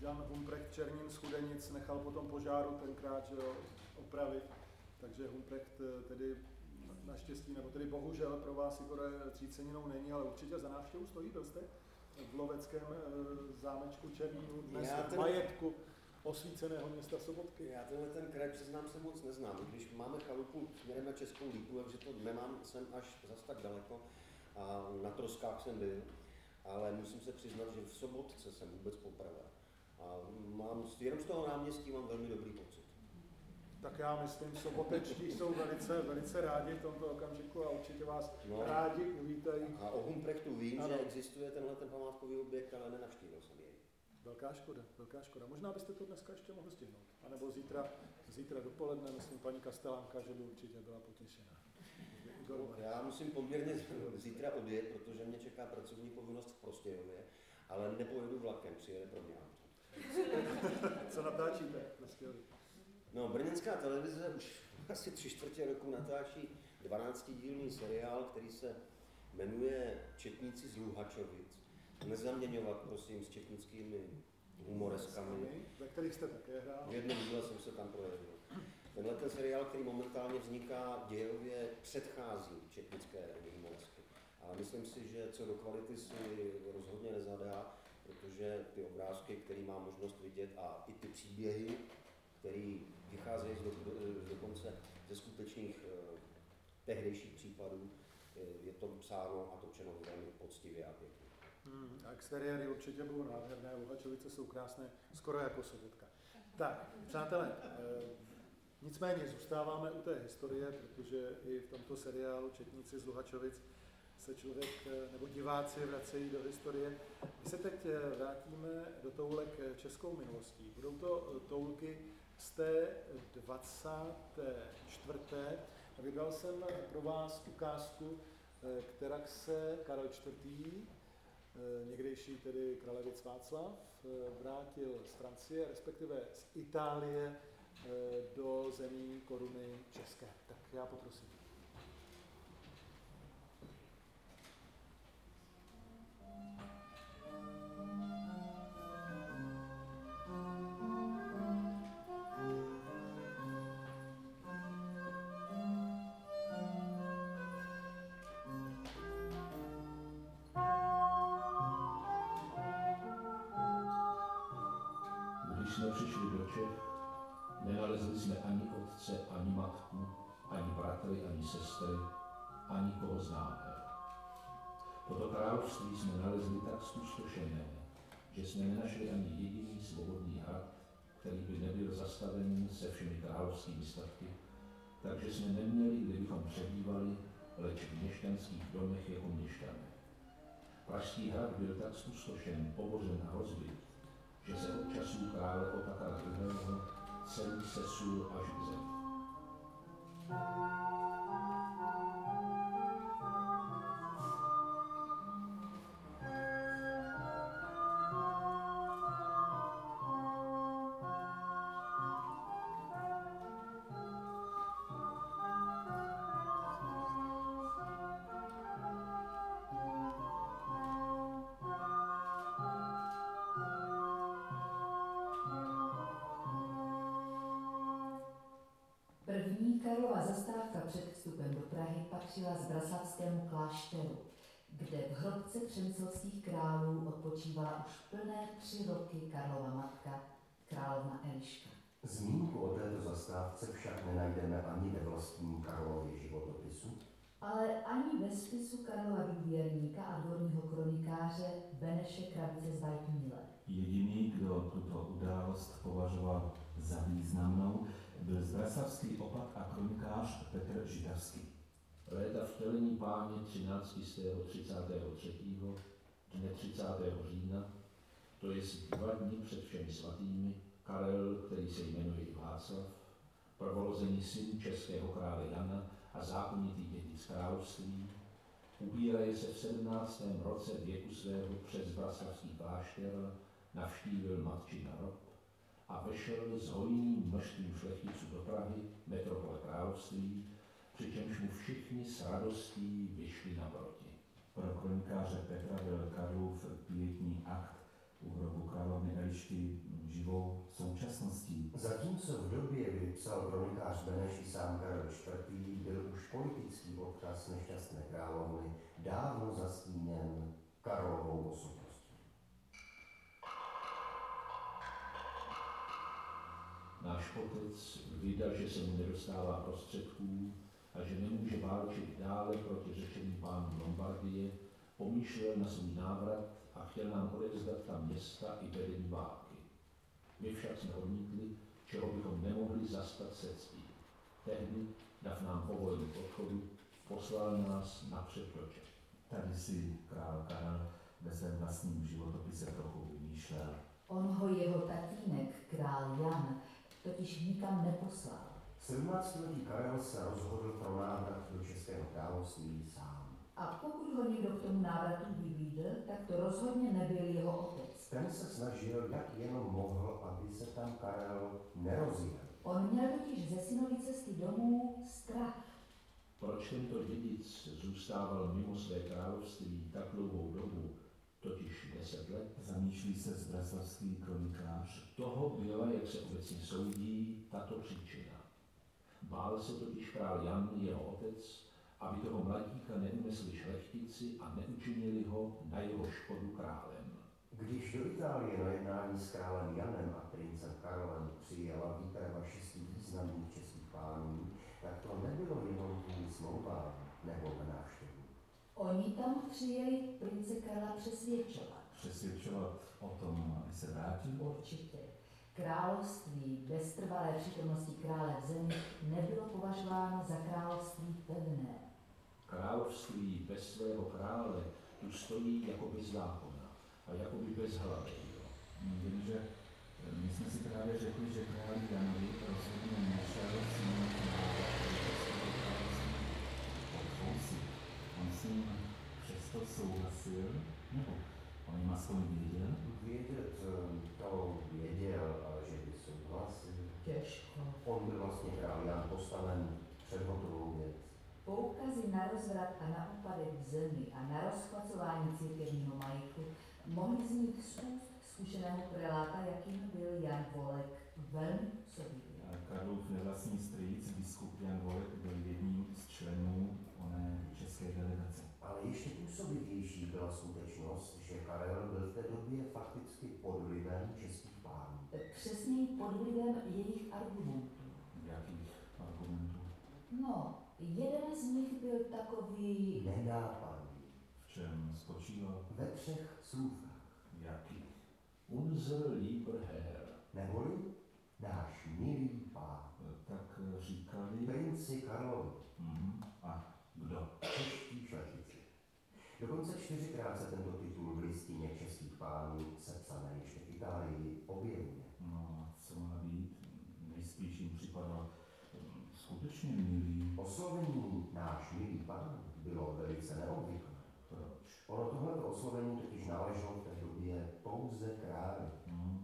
Jan Humprecht Černín z Chudenic nechal po tom požáru tenkrát že jo, opravit, takže Humprecht eh, tedy naštěstí, nebo tedy bohužel pro vás Igore tříceninou není, ale určitě za návštěvu stojí, byl jste v loveckém zámečku Černínu, dnes v majetku osvíceného města Sobotky. Já tenhle ten kraj přiznám se moc neznám. Když máme chalupu směrem na Českou lípu, takže to nemám sem až zas tak daleko. A na Troskách jsem byl, ale musím se přiznat, že v Sobotce jsem vůbec poprvé. A mám, jenom z toho náměstí mám velmi dobrý pocit. Tak já myslím, sobotečtí jsou velice, velice rádi v tomto okamžiku a určitě vás no. rádi uvítají. A o Humprechtu vím, ano. že existuje tenhle ten památkový objekt, ale nenavštívil jsem jej. Velká škoda, velká škoda. Možná byste to dneska ještě mohli stihnout. A nebo zítra, zítra dopoledne, myslím, paní Kastelánka, že by určitě byla potěšena. No, já musím poměrně zítra odjet, protože mě čeká pracovní povinnost v Prostějově, ale nepojedu vlakem, přijede pro mě Co natáčíte v No, brněnská televize už asi tři čtvrtě roku natáčí 12-dílný seriál, který se jmenuje Četníci z Luhačovic nezaměňovat, prosím, s četnickými humoreskami. Ve kterých jste také hrál? V jednom díle jsem se tam projevil. Tenhle ten seriál, který momentálně vzniká dějově, předchází četnické humoresky. Ale myslím si, že co do kvality si rozhodně nezadá, protože ty obrázky, které má možnost vidět a i ty příběhy, které vycházejí z, do, z dokonce ze skutečných eh, tehdejších případů, je to psáno a točeno velmi poctivě a pěkně. Hmm, exteriéry určitě budou nádherné, Luhačovice jsou krásné, skoro jako Sovětka. Tak, přátelé, e, nicméně zůstáváme u té historie, protože i v tomto seriálu Četníci z Luhačovic se člověk eh, nebo diváci vracejí do historie. My se teď eh, vrátíme do toulek českou minulostí. Budou to toulky z té 24. Vybral jsem pro vás ukázku, která se Karel IV Eh, někdejší tedy kralevic Václav eh, vrátil z Francie, respektive z Itálie eh, do zemí koruny české. Tak já poprosím. A nikoho známého. Toto království jsme nalezli tak zpustošené, že jsme nenašli ani jediný svobodný hrad, který by nebyl zastaven se všemi královskými statky, takže jsme neměli, kde bychom přebývali, leč v měšťanských domech jako měšťané. Pražský hrad byl tak spustošen, pobořen a rozbit, že se od časů krále Otakara II. celý sesul až k zemi. Patřila Zbraslavskému klášteru, kde v hrobce třemcovských králů odpočívala už plné tři roky Karlova matka, královna Eliška. Zmínku o této zastávce však nenajdeme ani ve vlastním Karlově životopisu, Ale ani ve spisu Karlova důvěrníka a dvorního kronikáře Beneše Krabice z Vajtmíle. Jediný, kdo tuto událost považoval za významnou, byl zbraslavský opat a kronikář Petr Židavský. Léta vtělení páně 13. 33. dne 30. října, to je dva dny před všemi svatými, Karel, který se jmenuje Václav, prvorozený syn českého krále Jana a zákonitý dědic království, ubíraje se v 17. roce věku svého přes Vraslavský klášter, navštívil matčina rob a vešel s hojným množstvím šlechticů do Prahy, metropole království, přičemž mu všichni s radostí vyšli naproti. Pro kronikáře Petra byl Karlův pětní akt u hrobu královny Elišky živou současností. Zatímco v době, kdy psal kronikář Beneši sám Karel IV. byl už politický odkaz nešťastné královny dávno zastíněn Karlovou osobností. Náš otec vydal, že se mu nedostává prostředků a že nemůže válčit dále proti řešení pánů Lombardie, pomýšlel na svůj návrat a chtěl nám odevzdat ta města i vedení války. My však jsme odmítli, čeho bychom nemohli zastat se ctí. Tehdy, dav nám povolení odchodu, poslal nás napřed do Čech. Tady si král Karel ve svém vlastním životopise trochu vymýšlel. On ho jeho tatínek, král Jan, totiž nikam neposlal. 17 letý Karel se rozhodl pro návrat do Českého království sám. A pokud ho někdo k tomu návratu vybídl, tak to rozhodně nebyl jeho otec. Ten se snažil, jak jenom mohl, aby se tam Karel nerozjel. On měl totiž ze synovy cesty domů strach. Proč tento dědic zůstával mimo své království tak dlouhou dobu, totiž deset let, Zamýšlí se zbraslavský kronikář. Toho byla, jak se obecně soudí, tato příčina. Bál se totiž král Jan, jeho otec, aby toho mladíka neunesli šlechtici a neučinili ho na jeho škodu králem. Když do Itálie na jednání s králem Janem a princem Karlem přijela výprava šesti významných českých pánů, tak to nebylo jenom kvůli smlouvám nebo na návštěvu. Oni tam přijeli prince Karla přesvědčovat. Přesvědčovat o tom, aby se vrátil. Určitě. Království bez trvalé přítomnosti krále v zemi nebylo považováno za království pevné. Království bez svého krále tu stojí jako bez zákona a jako by bez hlavy. Jenže my jsme si právě řekli, že král Janovi rozhodně nešel s ním. On s ním přesto souhlasil, nebo on jim aspoň věděl, Vědět to věděl, ale že by souhlasil. Těžko. On byl vlastně král Jan postaven před hotovou věc. Poukazy na rozvrat a na úpadek v zemi a na rozchlacování církevního majetku mohly znít z úst zkušeného preláta, jakým byl Jan Volek, velmi působivý. a Karlův nevlastní strýc, biskup Jan Volek, byl jedním z členů oné české delegace. Ale ještě působivější byla skutečnost, že Karel byl v té době fakticky pod vlivem českých pánů. Přesněji pod vlivem jejich argumentů. Jakých argumentů? No, jeden z nich byl takový, Nenápadný. V čem spočíval? Ve třech slůvkách. Jakých? Unser lieber Herr, Neboli náš milý pán. Tak říkali... Princi Karlovi, Mhm. A kdo? čeští. Dokonce čtyřikrát se tento titul v listině českých pánů, sepsané ještě v Itálii, objevuje. No a co má být? Nejspíš jim připadal mm, skutečně milý. Oslovení náš milý pán bylo velice neobvyklé. Proč? Ono tohleto oslovení totiž náleželo v té době pouze králi. No,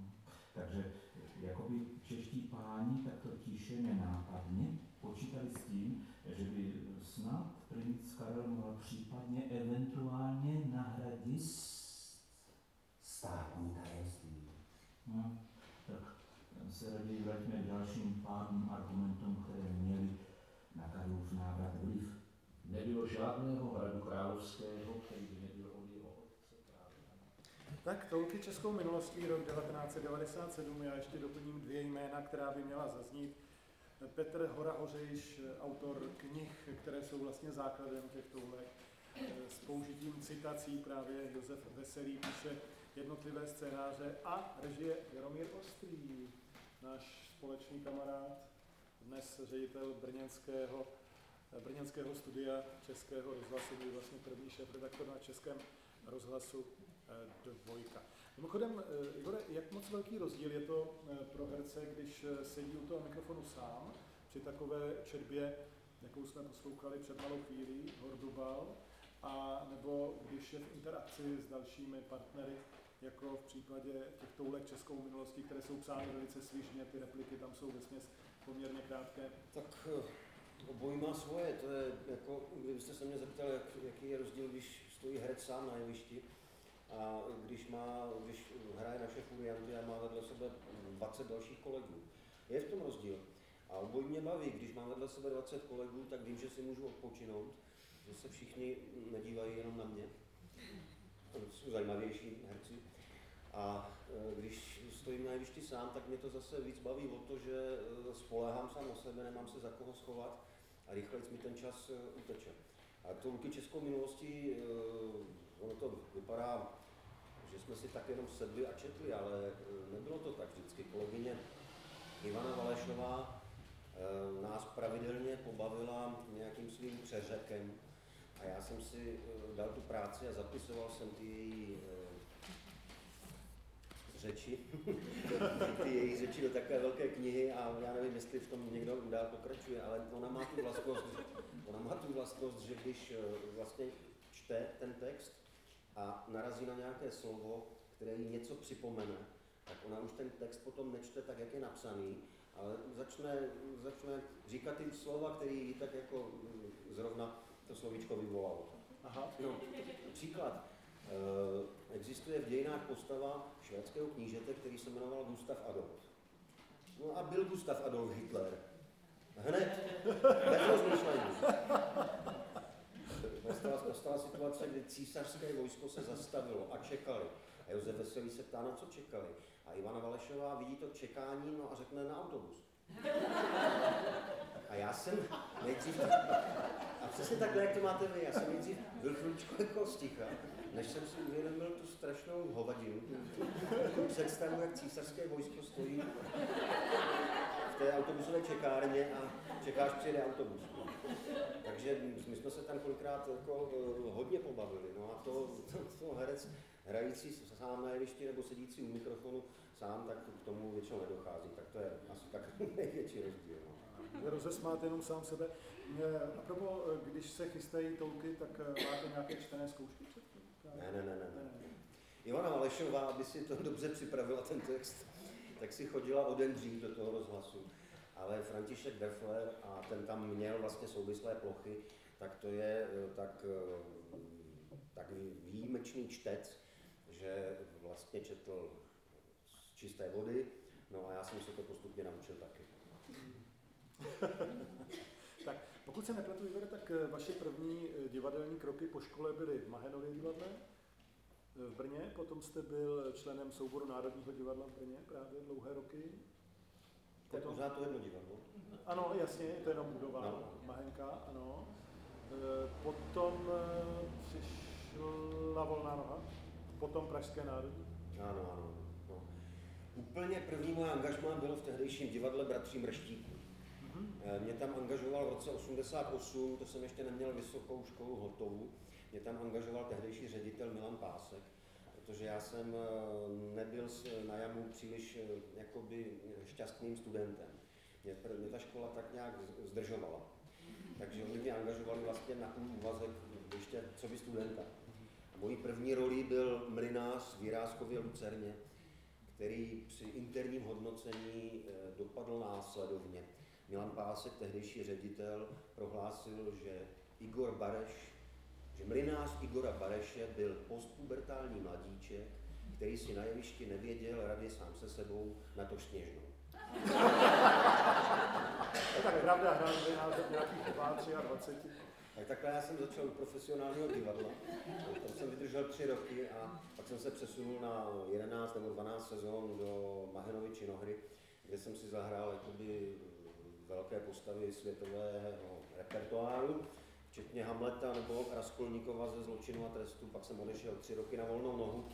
takže jakoby čeští páni takto tiše nenápadně počítali s tím, že by snad princ Karel mohl případně eventuálně nahradit Státní tajemství. No, tak se raději vraťme k dalším pádným argumentům, které měly na Karlův návrat vliv. Nebylo žádného hradu královského, který by nebyl od jeho otce právě. Tak toulky českou minulostí rok 1997, já ještě doplním dvě jména, která by měla zaznít. Petr Hora Hořejš, autor knih, které jsou vlastně základem těch toulek, s použitím citací právě Josef Veselý píše jednotlivé scénáře a režie Jaromír Ostrý, náš společný kamarád, dnes ředitel brněnského, brněnského studia Českého rozhlasu, byl vlastně první šéf-redaktor na Českém rozhlasu eh, Dvojka. Mimochodem, eh, Igore, jak moc velký rozdíl je to eh, pro herce, když sedí u toho mikrofonu sám, při takové četbě, jakou jsme poslouchali před malou chvílí, Hordubal, a nebo když je v interakci s dalšími partnery, jako v případě těch toulek českou minulostí, které jsou psány velice svižně, ty repliky tam jsou vesměs poměrně krátké. Tak eh, obojí má svoje, to je jako, kdybyste se mě zeptal, jak, jaký je rozdíl, když stojí herec sám na jevišti a když, má, když hraje naše furianty a má vedle sebe 20 dalších kolegů. Je v tom rozdíl. A obojí mě baví, když mám vedle sebe 20 kolegů, tak vím, že si můžu odpočinout, že se všichni nedívají jenom na mě. Jsou zajímavější herci. A e, když stojím na jevišti sám, tak mě to zase víc baví o to, že e, spolehám sám o sebe, nemám se za koho schovat a rychleji mi ten čas e, uteče. A to Luky českou minulostí, ono to vypadá, že jsme si tak jenom sedli a četli, ale nebylo to tak vždycky. Kolegyně Ivana Valešová nás pravidelně pobavila nějakým svým přeřekem a já jsem si dal tu práci a zapisoval jsem ty její řeči, ty její řeči do takové velké knihy a já nevím, jestli v tom někdo dál pokračuje, ale ona má tu vlastnost, ona má tu vlastnost, že když eh, vlastně čte ten text a narazí na nějaké slovo, které jí něco připomene, tak ona už ten text potom nečte tak, jak je napsaný, ale začne, začne říkat ty slova, které jí tak jako mm, zrovna to slovíčko vyvolalo. Aha. No, příklad. Eh, existuje v dějinách postava švédského knížete, který se jmenoval Gustav Adolf. No a byl Gustav Adolf Hitler. Hned, bez rozmýšlení. Nastala, nastala situace, kdy císařské vojsko se zastavilo a čekali. A Josef Veselý se ptá, na co čekali. A Ivana Valešová vidí to čekání no a řekne na autobus. A já jsem nejdřív, a přesně takhle, jak to máte vy, já jsem nejdřív byl chvíličku jako sticha, než jsem si uvědomil tu strašnou hovadinu, tu představu, jak císařské vojsko stojí té autobusové čekárně a čekáš přijede autobus. Takže my jsme se tam kolikrát jako eh, hodně pobavili. No a to, to, to herec hrající sám na jevišti nebo sedící u mikrofonu sám, tak k tomu většinou nedochází. Tak to je asi tak největší rozdíl. No. Rozesmát jenom sám sebe. A propo, když se chystají tolky, tak eh, máte nějaké čtené zkoušky před ne, ne, ne, ne. ne. Ivana Malešová, aby si to dobře připravila ten text, tak si chodila o den dřív do toho rozhlasu. Ale František Defler, a ten tam měl vlastně souvislé plochy, tak to je eh, tak, eh, tak výjimečný čtec, že vlastně četl z čisté vody, no a já jsem se to postupně naučil taky. tak, pokud se nepletu, tak eh, vaše první divadelní kroky po škole byly v Mahenově divadle, v Brně, potom jste byl členem souboru Národního divadla v Brně právě dlouhé roky. To je pořád to jedno divadlo. Ano, jasně, je to jenom budova, no. Mahenka, ano. E, potom e, přišla Volná noha, potom Pražské národní. Ano, ano. No. Úplně první moje angažmá bylo v tehdejším divadle Bratří Mrštíků. Mm-hmm. Mě tam angažoval v roce 88, to jsem ještě neměl vysokou školu hotovou, mě tam angažoval tehdejší ředitel Milan Pásek, protože já jsem eh, nebyl na jamu příliš eh, jakoby šťastným studentem. Mě, mě ta škola tak nějak zdržovala. Takže oni mě angažovali vlastně na půl úvazek ještě co by studenta. Mojí první roli byl mlinář v Jiráskově Lucerně, který při interním hodnocení eh, dopadl následovně. Milan Pásek, tehdejší ředitel, prohlásil, že Igor Bareš, že mlinář Igora Bareše byl postpubertální mladíček, který si na jevišti nevěděl rady sám se sebou na to sněžnou. tak pravda, hrál mlináře nějakých 23. Tak takhle já jsem začal u profesionálního divadla. Tam jsem vydržel tři roky a pak jsem se přesunul na 11 nebo 12 sezón do Mahenovy činohry, kde jsem si zahrál jakoby velké postavy světového repertoáru, včetně Hamleta nebo Raskolníkova ze Zločinu a trestu. Pak jsem odešel tři roky na volnou nohu,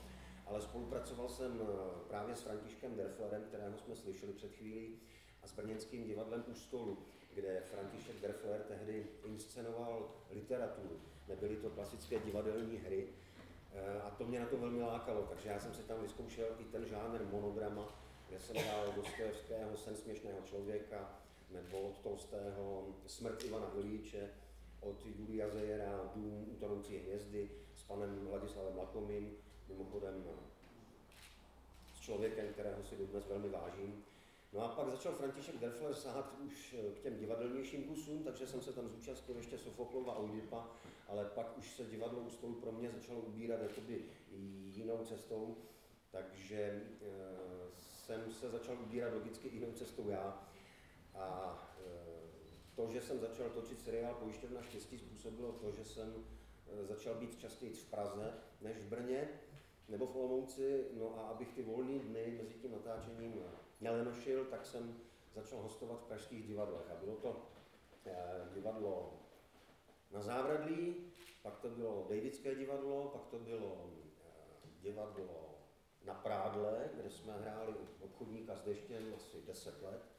ale spolupracoval jsem právě s Františkem Derflerem, kterého jsme slyšeli před chvílí, a s brněnským divadlem u stolu kde František Derfler tehdy inscenoval literaturu. Nebyly to klasické divadelní hry eh, a to mě na to velmi lákalo, takže já jsem si tam vyzkoušel i ten žánr monodrama, kde jsem dal Dostojevského Sen směšného člověka, nebo od Tolstého Smrt Ivana Ilíče, od Julia Zejera Dům utonoucí hvězdy s panem Vladislavem Lakomým, mimochodem s člověkem, kterého si dodnes velmi vážím. No a pak začal František Derfler sahat už eh, k těm divadelnějším kusům, takže jsem se tam zúčastnil ještě Sofoklova a Oedipa, ale pak už se divadlo u stolu pro mě začalo ubírat jakoby jinou cestou, takže e, jsem se začal ubírat logicky jinou cestou já. A e, to, že jsem začal točit seriál Pojišťovna štěstí, způsobilo to, že jsem e, začal být častěji v Praze než v Brně nebo v Olomouci, no a abych ty volné dny mezi tím natáčením nelenošil, tak jsem začal hostovat v pražských divadlech. A bylo to eh, divadlo na Závradlí, pak to bylo Davidské divadlo, pak to bylo eh, divadlo na Prádle, kde jsme hráli obchodníka s deštěm asi 10 let.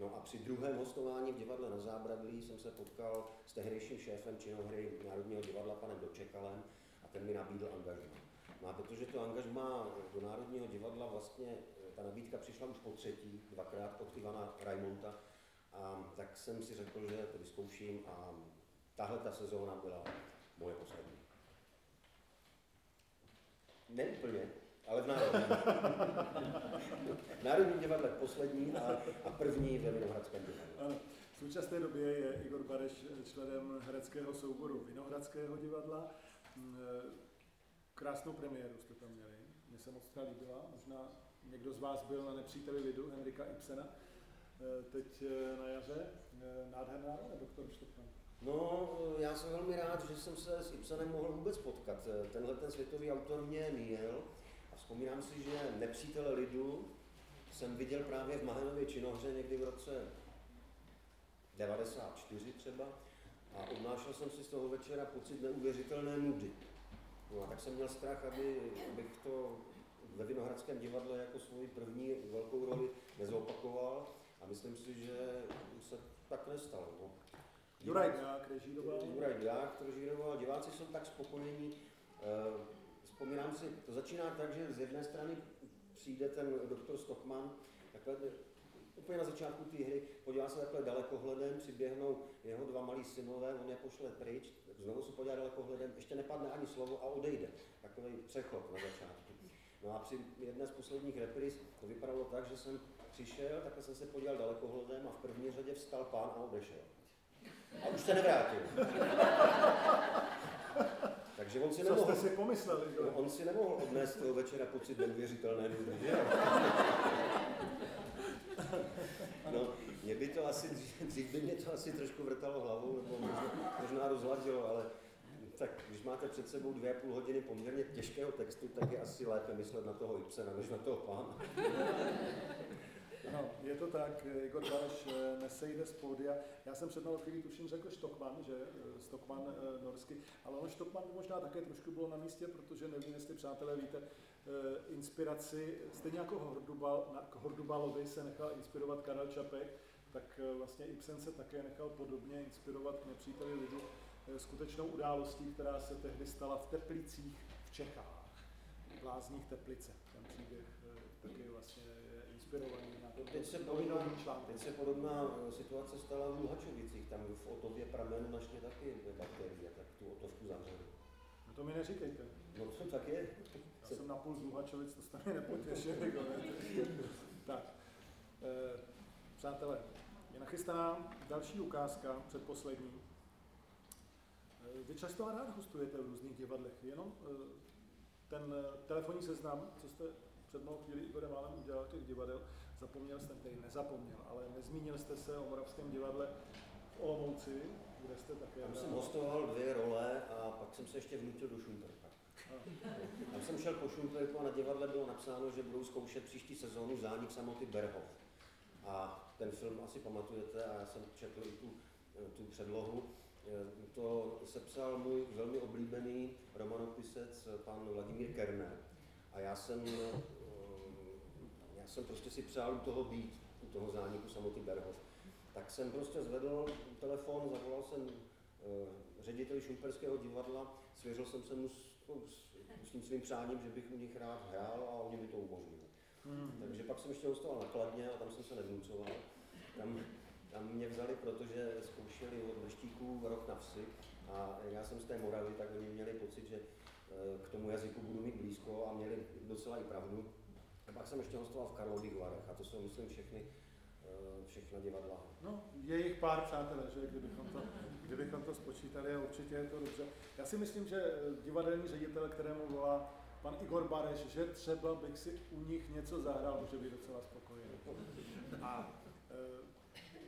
No a při druhém hostování v divadle na Zábradlí jsem se potkal s tehdejším šéfem činohry Národního divadla panem Dočekalem a ten mi nabídl angažma. No a protože to angažma do Národního divadla vlastně ta nabídka přišla už po třetí, dvakrát od Ivana Raimonta, a tak jsem si řekl, že to vyzkouším a tahle ta sezóna byla moje poslední. Ne úplně, ale v Národním. v Národním divadle poslední a, a první ve Vinohradském divadle. V současné době je Igor Bareš členem hereckého souboru Vinohradského divadla. Mm, krásnou premiéru jste tam měli. Mně se moc líbila. Možná Někdo z vás byl na nepříteli lidu Henrika Ibsena, eh, teď eh, na jaře, eh, nádherná role, doktor Štokman. No, já jsem velmi rád, že jsem se s Ibsenem mohl vůbec potkat. Tenhle ten světový autor mě míjel vzpomínám si, že nepřítele lidu jsem viděl právě v Mahenově činohře někdy v roce 94 třeba a odnášel jsem si z toho večera pocit neuvěřitelné nudy. No a tak jsem měl strach, aby, abych to ve Vinohradském divadle jako svoji první velkou roli nezopakoval a myslím si, že se tak nestalo. No. Juraj Dák režíroval. Juraj Dák režíroval, diváci jsou tak spokojení. Vzpomínám si, to začíná tak, že z jedné strany přijde ten doktor Stockman, takhle úplně na začátku té hry, podívá se takhle dalekohledem, přiběhnou jeho dva malí synové, on je pošle pryč, znovu se podívá dalekohledem, ještě nepadne ani slovo a odejde. Takový přechod na začátku. No a při jedné z posledních repris to vypadalo tak, že jsem přišel, takhle jsem se podíval dalekohledem a v první řadě vstal pán a odešel. A už se nevrátil. Takže on si nemohl... Co jste si pomysleli? No, on si nemohl odnést toho večera pocit neuvěřitelné nudy, že? No, mě by to asi, dřív by mě to asi trošku vrtalo hlavou, nebo možná, možná rozladilo, ale tak když máte před sebou dvě a půl hodiny poměrně těžkého textu, tak je asi lépe myslet na toho Ibsena, než na toho pána. No, je to tak, Igor Baleš eh, nesejde z pódia. Já jsem před chvíli tuším řekl Stockman, že eh, Stockman norsky, ale on Stockman možná také trošku bylo na místě, protože nevím, jestli přátelé víte, inspiraci, stejně jako Hordubal, k Hordubalovi se nechal inspirovat Karel Čapek, tak vlastně Ibsen se také nechal podobně inspirovat k nepříteli lidu eh, skutečnou událostí, která se tehdy stala v Teplicích v Čechách. V Lázních Teplice. Ten příběh eh, taky vlastně je inspirovaný Teď se, podobná, teď se podobná eh, situace stala v Luhačovicích, tam v Otově pramenu našli taky bakterie, tak tu Otovku zavřeli. No to mi neříkejte. No to tak je. Já jsem napůl z Luhačovic, to jste mě nepotěšili. ne? tak, eh, přátelé, je nachystaná další ukázka, předposlední. Eh, Vy často a rád hostujete v různých divadlech, jenom eh, ten eh, telefonní seznam, co jste před malou chvíli Igorem Málem udělal těch divadel, zapomněl jsem, tedy nezapomněl, ale nezmínil jste se o Moravském divadle v Olomouci, kde jste také Tam jsem hostoval dvě role a pak jsem se ještě vnutil do Šumperka. Tam jsem šel po Šumperku a na divadle bylo napsáno, že budou zkoušet příští sezónu Zánik samoty Berhov. A ten film asi pamatujete a já jsem četl i tu, tu předlohu. Eh, To sepsal můj velmi oblíbený romanopisec, pan Vladimír Kerner. A já jsem, eh, já jsem prostě si přál u toho být, u toho zániku samoty Berhov. Tak jsem prostě zvedl telefon, zavolal jsem eh, řediteli Šumperského divadla, svěřil jsem se mu s, no, s, s tím svým přáním, že bych u nich rád hrál a oni mi to umožnili. Hmm. Takže pak jsem ještě hostoval na Kladně a tam jsem se nevnucoval. Tam, tam mě vzali, protože zkoušeli od Mrštíků rok na vsi a já jsem z té Moravy, tak oni měli pocit, že eh, k tomu jazyku budu mít blízko a měli docela i pravdu. A pak jsem ještě hostoval v Karlových Varech a to jsou, myslím, všechny, eh, všechna divadla. No, je jich pár přátelé, že kdybychom to, kdybychom to spočítali a určitě je to dobře. Já si myslím, že eh, divadelní ředitel, kterému volá pan Igor Bareš, že třeba bych si u nich něco zahrál, může být docela spokojený. A e,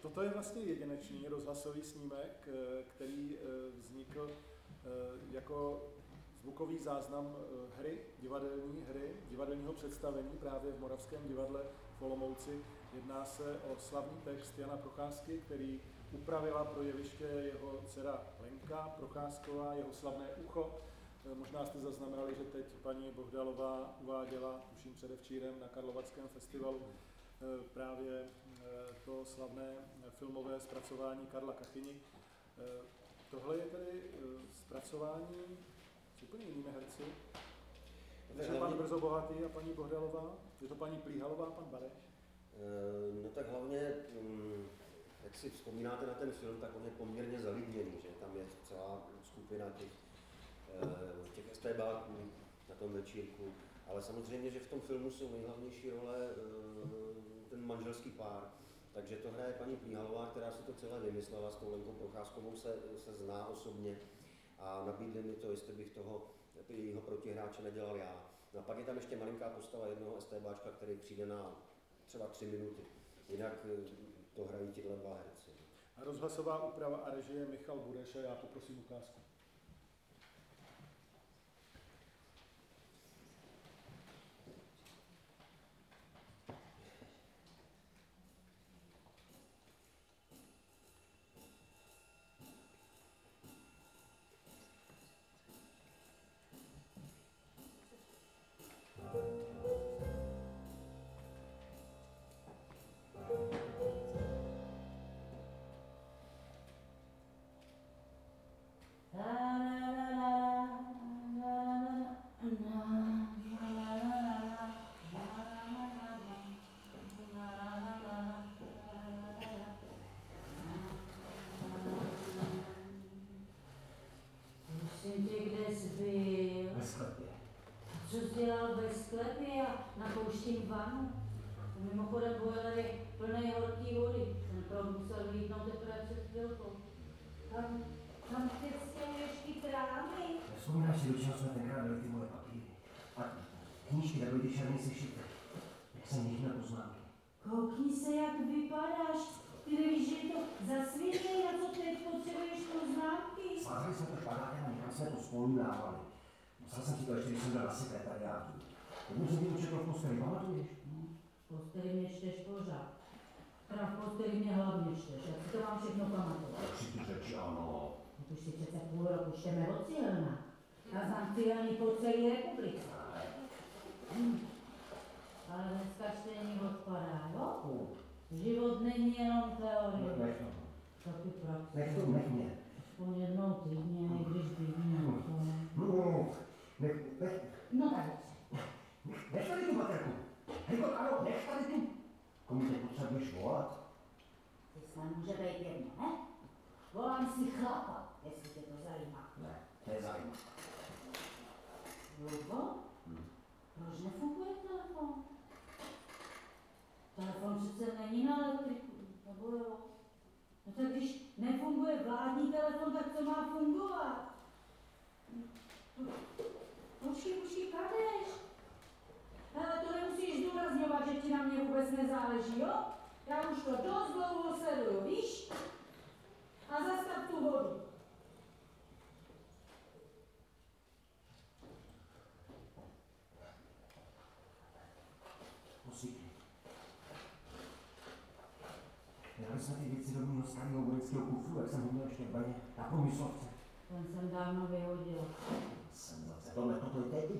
toto je vlastně jedinečný rozhlasový snímek, který vznikl jako zvukový záznam e, hry, divadelní hry, divadelního představení právě v Moravském divadle v Olomouci. Jedná se o slavný text Jana Procházky, který upravila pro jeviště jeho dcera Lenka Procházková, jeho slavné ucho. E, Možná jste zaznamenali, že teď paní Bohdalová uváděla, tuším předevčírem, na Karlovatském festivalu e, právě to slavné filmové zpracování Karla Kachyni. Tohle je tedy zpracování s úplně jinými herci. To pan Brzo Bohatý a paní Bohdalová, je to paní Plíhalová a pan Bareš. Eh, No tak hlavně, mm, jak si vzpomínáte na ten film, tak on je poměrně zalidněný, že tam je celá skupina těch, eh, těch STBáků na tom večírku, ale samozřejmě, že v tom filmu jsou nejhlavnější role eh, ten manželský pár. Takže to hraje paní Plíhalová, která si to celé vymyslela, s tou Lenkou Procházkovou se, se zná osobně a nabídli mi to, jestli bych toho jejího protihráče nedělal já. No a pak je tam ještě malinká postava jednoho STBáčka, který přijde na třeba tři minuty. Jinak eh, to hrají tyhle dva herci. Rozhlasová úprava a režie Michal Bureš a já poprosím ukázku. Dělal ve sklepě a na pouštím vanu? Mimochodem boiler je plný horký vody. Ten to musel vlítnout teprve před chvilkou. Tam, tam stěhuješ ty trámy. Vzpomínáš si, do čeho jsme tenkrát dali ty moje papíry? A knížky, takové ty černé sešity. Jak jsem měl poznámky. Koukni se, jak vypadáš. Ty nevíš, že je to zasvědění, na co teď potřebuješ poznámky. Svázali jsme to špagátem a někam jsme to spolu dávali. Musel jsem si to ještě, když jsem byl na sekretariátu. Jednou jsem ti četl v posteli, pamatuješ? V posteli mě čteš pořád. Teda v posteli mě hlavně čteš, jak si to mám všechno pamatovat. Tři ty řeči, ano. Už si přece půl roku čteme od Cílna. Já znám Cílny po celé republice. Ale dneska čtení odpadá, jo? Život není jenom nech, teorie. nech, no. To ty praxe. nech to, nech mě. Aspoň jednou týdně, když bydlí No, nech, nech, No tak, nech tady tu baterku. Hejko, ano, nech tady tu. Komu teď potřebuješ volat? ty snad může být jedno, ne? Volám si chlapa, jestli tě to zajímá. Ne, nezajímá. Lubo? Proč nefunguje telefon? Telefon přece není na elektriku, nebo jo? No tak když nefunguje vládní telefon, tak co má fungovat? Počkej, počkej, kadeš? Hele, to nemusíš zdůrazňovat, že ti na mě vůbec nezáleží, jo? Já už to dost dlouho sleduju, víš? A zastav tu vodu. Dali jsme ty věci do mého starého vojenského kufru, jak jsem ho měl ještě v baně na průmyslovce. Ten jsem dávno vyhodil. Jsem tohle, toto je to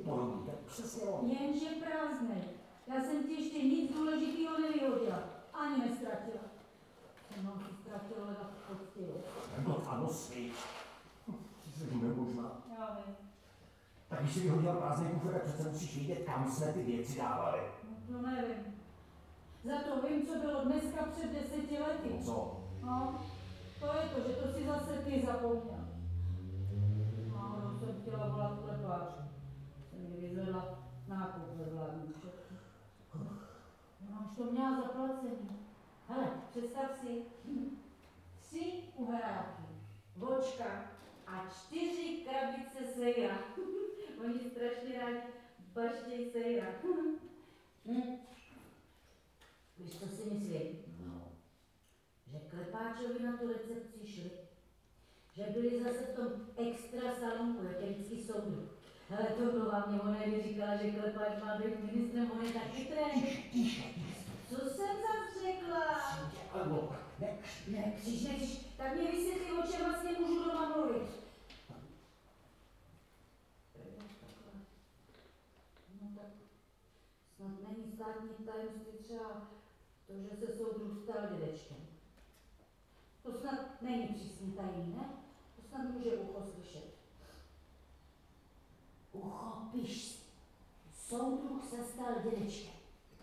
je přesně on. Jenže prázdnej. Já jsem ti ještě nic důležitého nevyhodila. Ani nestratila. Jsem ho si ztratila v poctivě. No ano, svič. Ty jsi nemožná. Já vím. Tak když jsi vyhodila prázdný kufr, tak přece musíš vědět, kam jsme ty věci dávali. No to nevím. Za to vím, co bylo dneska před deseti lety. No co? No, to je to, že to si zase ty zapomněl. Náhodou jsem chtěla volat vyzvedla nákup ve vládním šefu. No, už to měla zaplacený. Hele, představ si, tři uhrávky, vočka a čtyři krabice sejra. Oni strašně rádi baštějí sejra. hm. Víš, co si myslím? No. že Klepáčovi na tu recepci šli, že byli zase v tom extra salonku, jak je vždycky soudu. Ale to bylo vám mě, ona mi říkala, že Klepáč má být ministrem, on je taky trénink. Co jsem zase řekla? Ne, nekřiž, tak mě vysvětli, o čem vlastně můžu doma mluvit. No tak snad není státní tajemství třeba to, že se soudruh stal dědečkem. To snad není přísně tajný, ne? To snad může ucho slyšet. Uchopíš si. Soudruh se stal dědečkem.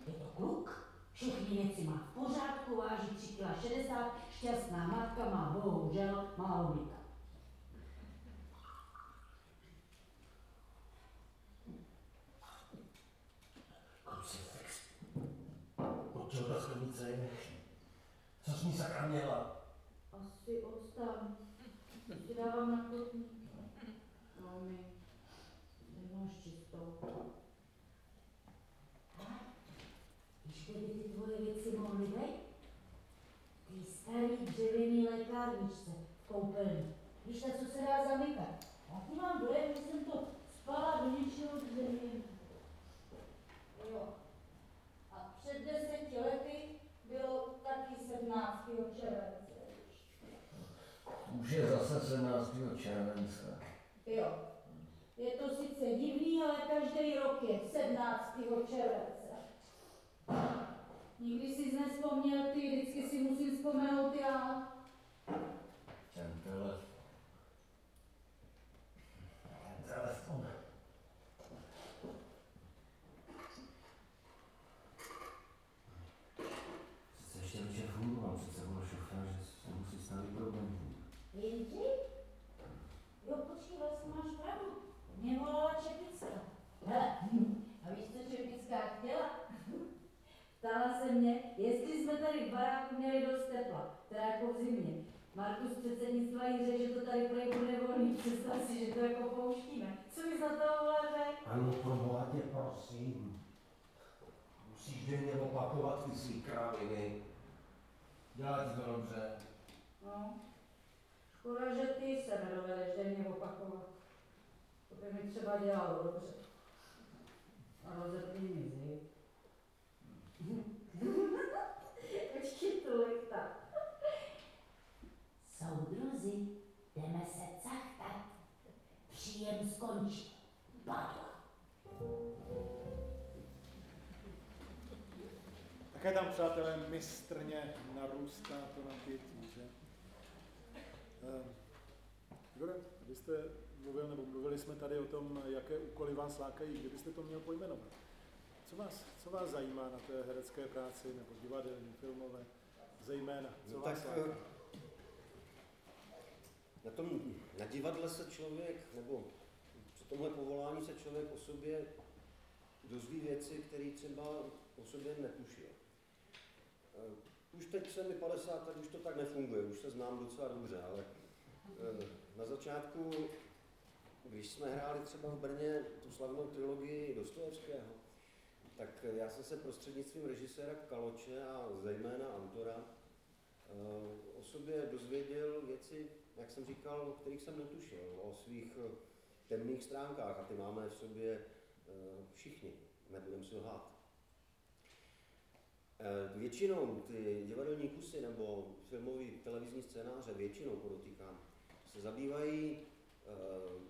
Je to kluk, všechny věci má v pořádku, váží 3 kg 60, šťastná matka má bohužel málo mlíka. Krucifix. Ta sklenice je? Co jsi mi sakra měla? Asi odstávám. Ti dávám na kotník. No. Nemáš čistou. A? Víš, kde by ty tvoje věci mohly být? Ty starý dřevěný lékárničce v koupelně. Víš, ta, co se dá zamykat. Já ti mám dojem, že jsem to spala do něčeho dřevěného. Jo. A před deseti lety bylo taky 17. července. Už je zase 17. července. Jo. Je to sice divný, ale každý rok je 17. července. Nikdy jsi nespomněl ty, vždycky si musím vzpomenout já. Ten telefon. Ten telefon. Přece ještě večer fungoval, přece bylo šofér, že se musí stát problém. Jenži? Jo, počkej, vlastně máš pravdu. Mě volala Čepická. Hele, a víš, co Čepická chtěla? Ptala se mě, jestli jsme tady v baráku měli dost tepla, teda jako v zimě. Markus z předsednictva jí řekl, že to tady prej bude volný, představ si, že to jako pouštíme. Co mi za to řekl? Ano, pro boha tě prosím. Musíš denně opakovat ty svý kráviny. Dělá ti to dobře. No, škoda, že ty se nedovedeš denně opakovat. To by mi třeba dělalo dobře. A rozepni mi zip. Počkej to lekta. Soudruzi, jdeme se cachtat. Příjem skončí. Padla. Také tam, přátelé, mistrně narůstá to napětí, že? Eh, Igore, vy jste mluvil, nebo mluvili jsme tady o tom, jaké úkoly vás lákají, kdybyste to měl pojmenovat. Co vás, co vás zajímá na té herecké práci, nebo divadelní, filmové, zejména? Co No vás tak, láká? Na, tom, na divadle se člověk, nebo při tomhle povolání se člověk o sobě dozví věci, které třeba o sobě netušil. Eh, Už teď se mi 50, tak už to tak nefunguje, už se znám docela dobře, ale eh, na začátku, když jsme hráli třeba v Brně tu slavnou trilogii Dostojevského, tak já jsem se prostřednictvím režiséra Kaloče a zejména autora o sobě dozvěděl věci, jak jsem říkal, o kterých jsem netušil, o svých eh, temných stránkách a ty máme v sobě eh, všichni, nebudem si lhát. Eh, Většinou ty divadelní kusy nebo filmové televizní scénáře, většinou podotýkám, se zabývají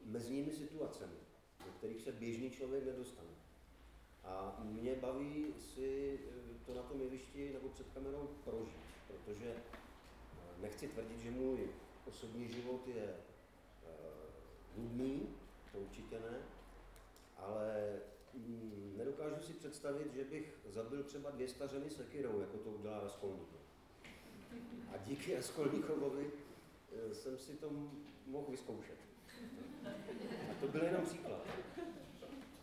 mezními situacemi, do kterých se běžný člověk nedostane. A mě baví si to na tom jevišti nebo před kamerou prožít, protože eh, nechci tvrdit, že můj osobní život je eh, nudný, to určitě ne, ale mm, nedokážu si představit, že bych zabil třeba dvě stařeny sekirou, jako to udělá Raskolníkov. A díky Raskolníkovovi eh, jsem si to mohl vyzkoušet. A to byl jenom příklad.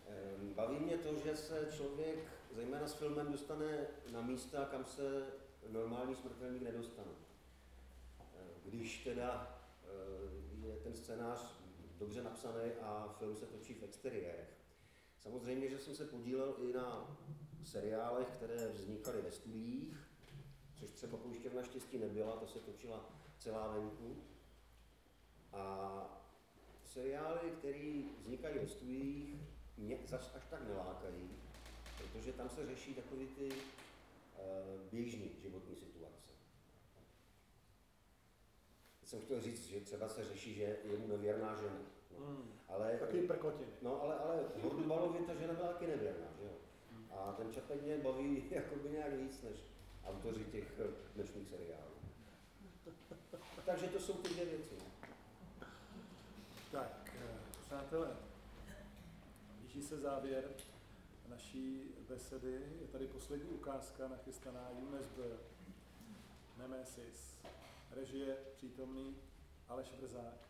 Ehm, Baví mě to, že se člověk, zejména s filmem, dostane na místa, kam se normální smrtelník nedostane. Ehm, Když teda eh, je ten scénář dobře napsaný a film se točí v exteriérech. Samozřejmě, že jsem se podílel i na seriálech, které vznikaly ve studiích, což třeba Pouštěvna štěstí nebyla, to se točila celá venku. A seriály, které vznikají ve studiích, mě zas až tak nelákají, protože tam se řeší takové ty uh, běžné životní situace. Jsem chtěl říct, že třeba se řeší, že je mu nevěrná žena. No. Hmm. Ale, Takový prkotiny. no, ale, ale Hordubalovi ta žena byla taky nevěrná, že jo? A ten Čapek mě baví jakoby nějak víc, než autoři těch eh, dnešních seriálů. Takže to jsou ty dvě věci. Tak, eh, přátelé, blíží se závěr naší besedy. Je tady poslední ukázka nachystaná UNESB, Nemesis, režie přítomný Aleš Vrzák.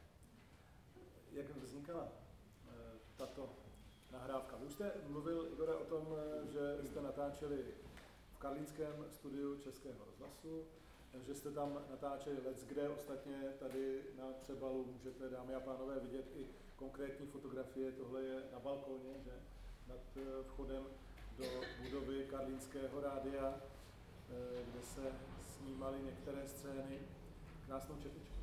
Jak vznikala eh, tato nahrávka? Vy už jste mluvil, Igore, o tom, eh, že jste natáčeli v karlínském studiu Českého rozhlasu, eh, že jste tam natáčeli let kde, ostatně tady na přebalu můžete, dámy a pánové, vidět i konkrétní fotografie, tohle je na balkóně, že nad eh, vchodem do budovy Karlínského rádia, eh, kde se snímaly některé scény. Krásnou čepičku.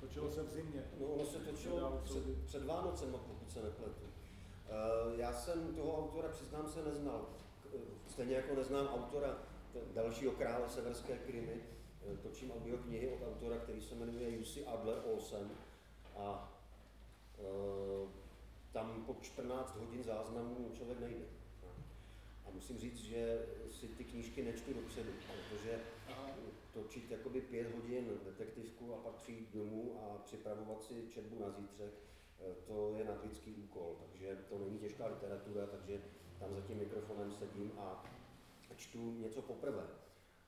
Točilo se v zimě. No, ono se točilo před, před Vánocem, pokud se nepletu. Eh, Já jsem toho autora, přiznám se, neznal. Stejně jako neznám autora dalšího krále severské Krymy. Točím audioknihy od autora, který se jmenuje Jussi Adler Olsen. A tam po 14 hodin záznamů člověk nejde. A musím říct, že si ty knížky nečtu dopředu, protože točit jakoby pět hodin detektivku a pak přijít domů a připravovat si četbu na zítřek, eh, to je nadlidský úkol, takže to není těžká literatura, takže tam za tím mikrofonem sedím a čtu něco poprvé.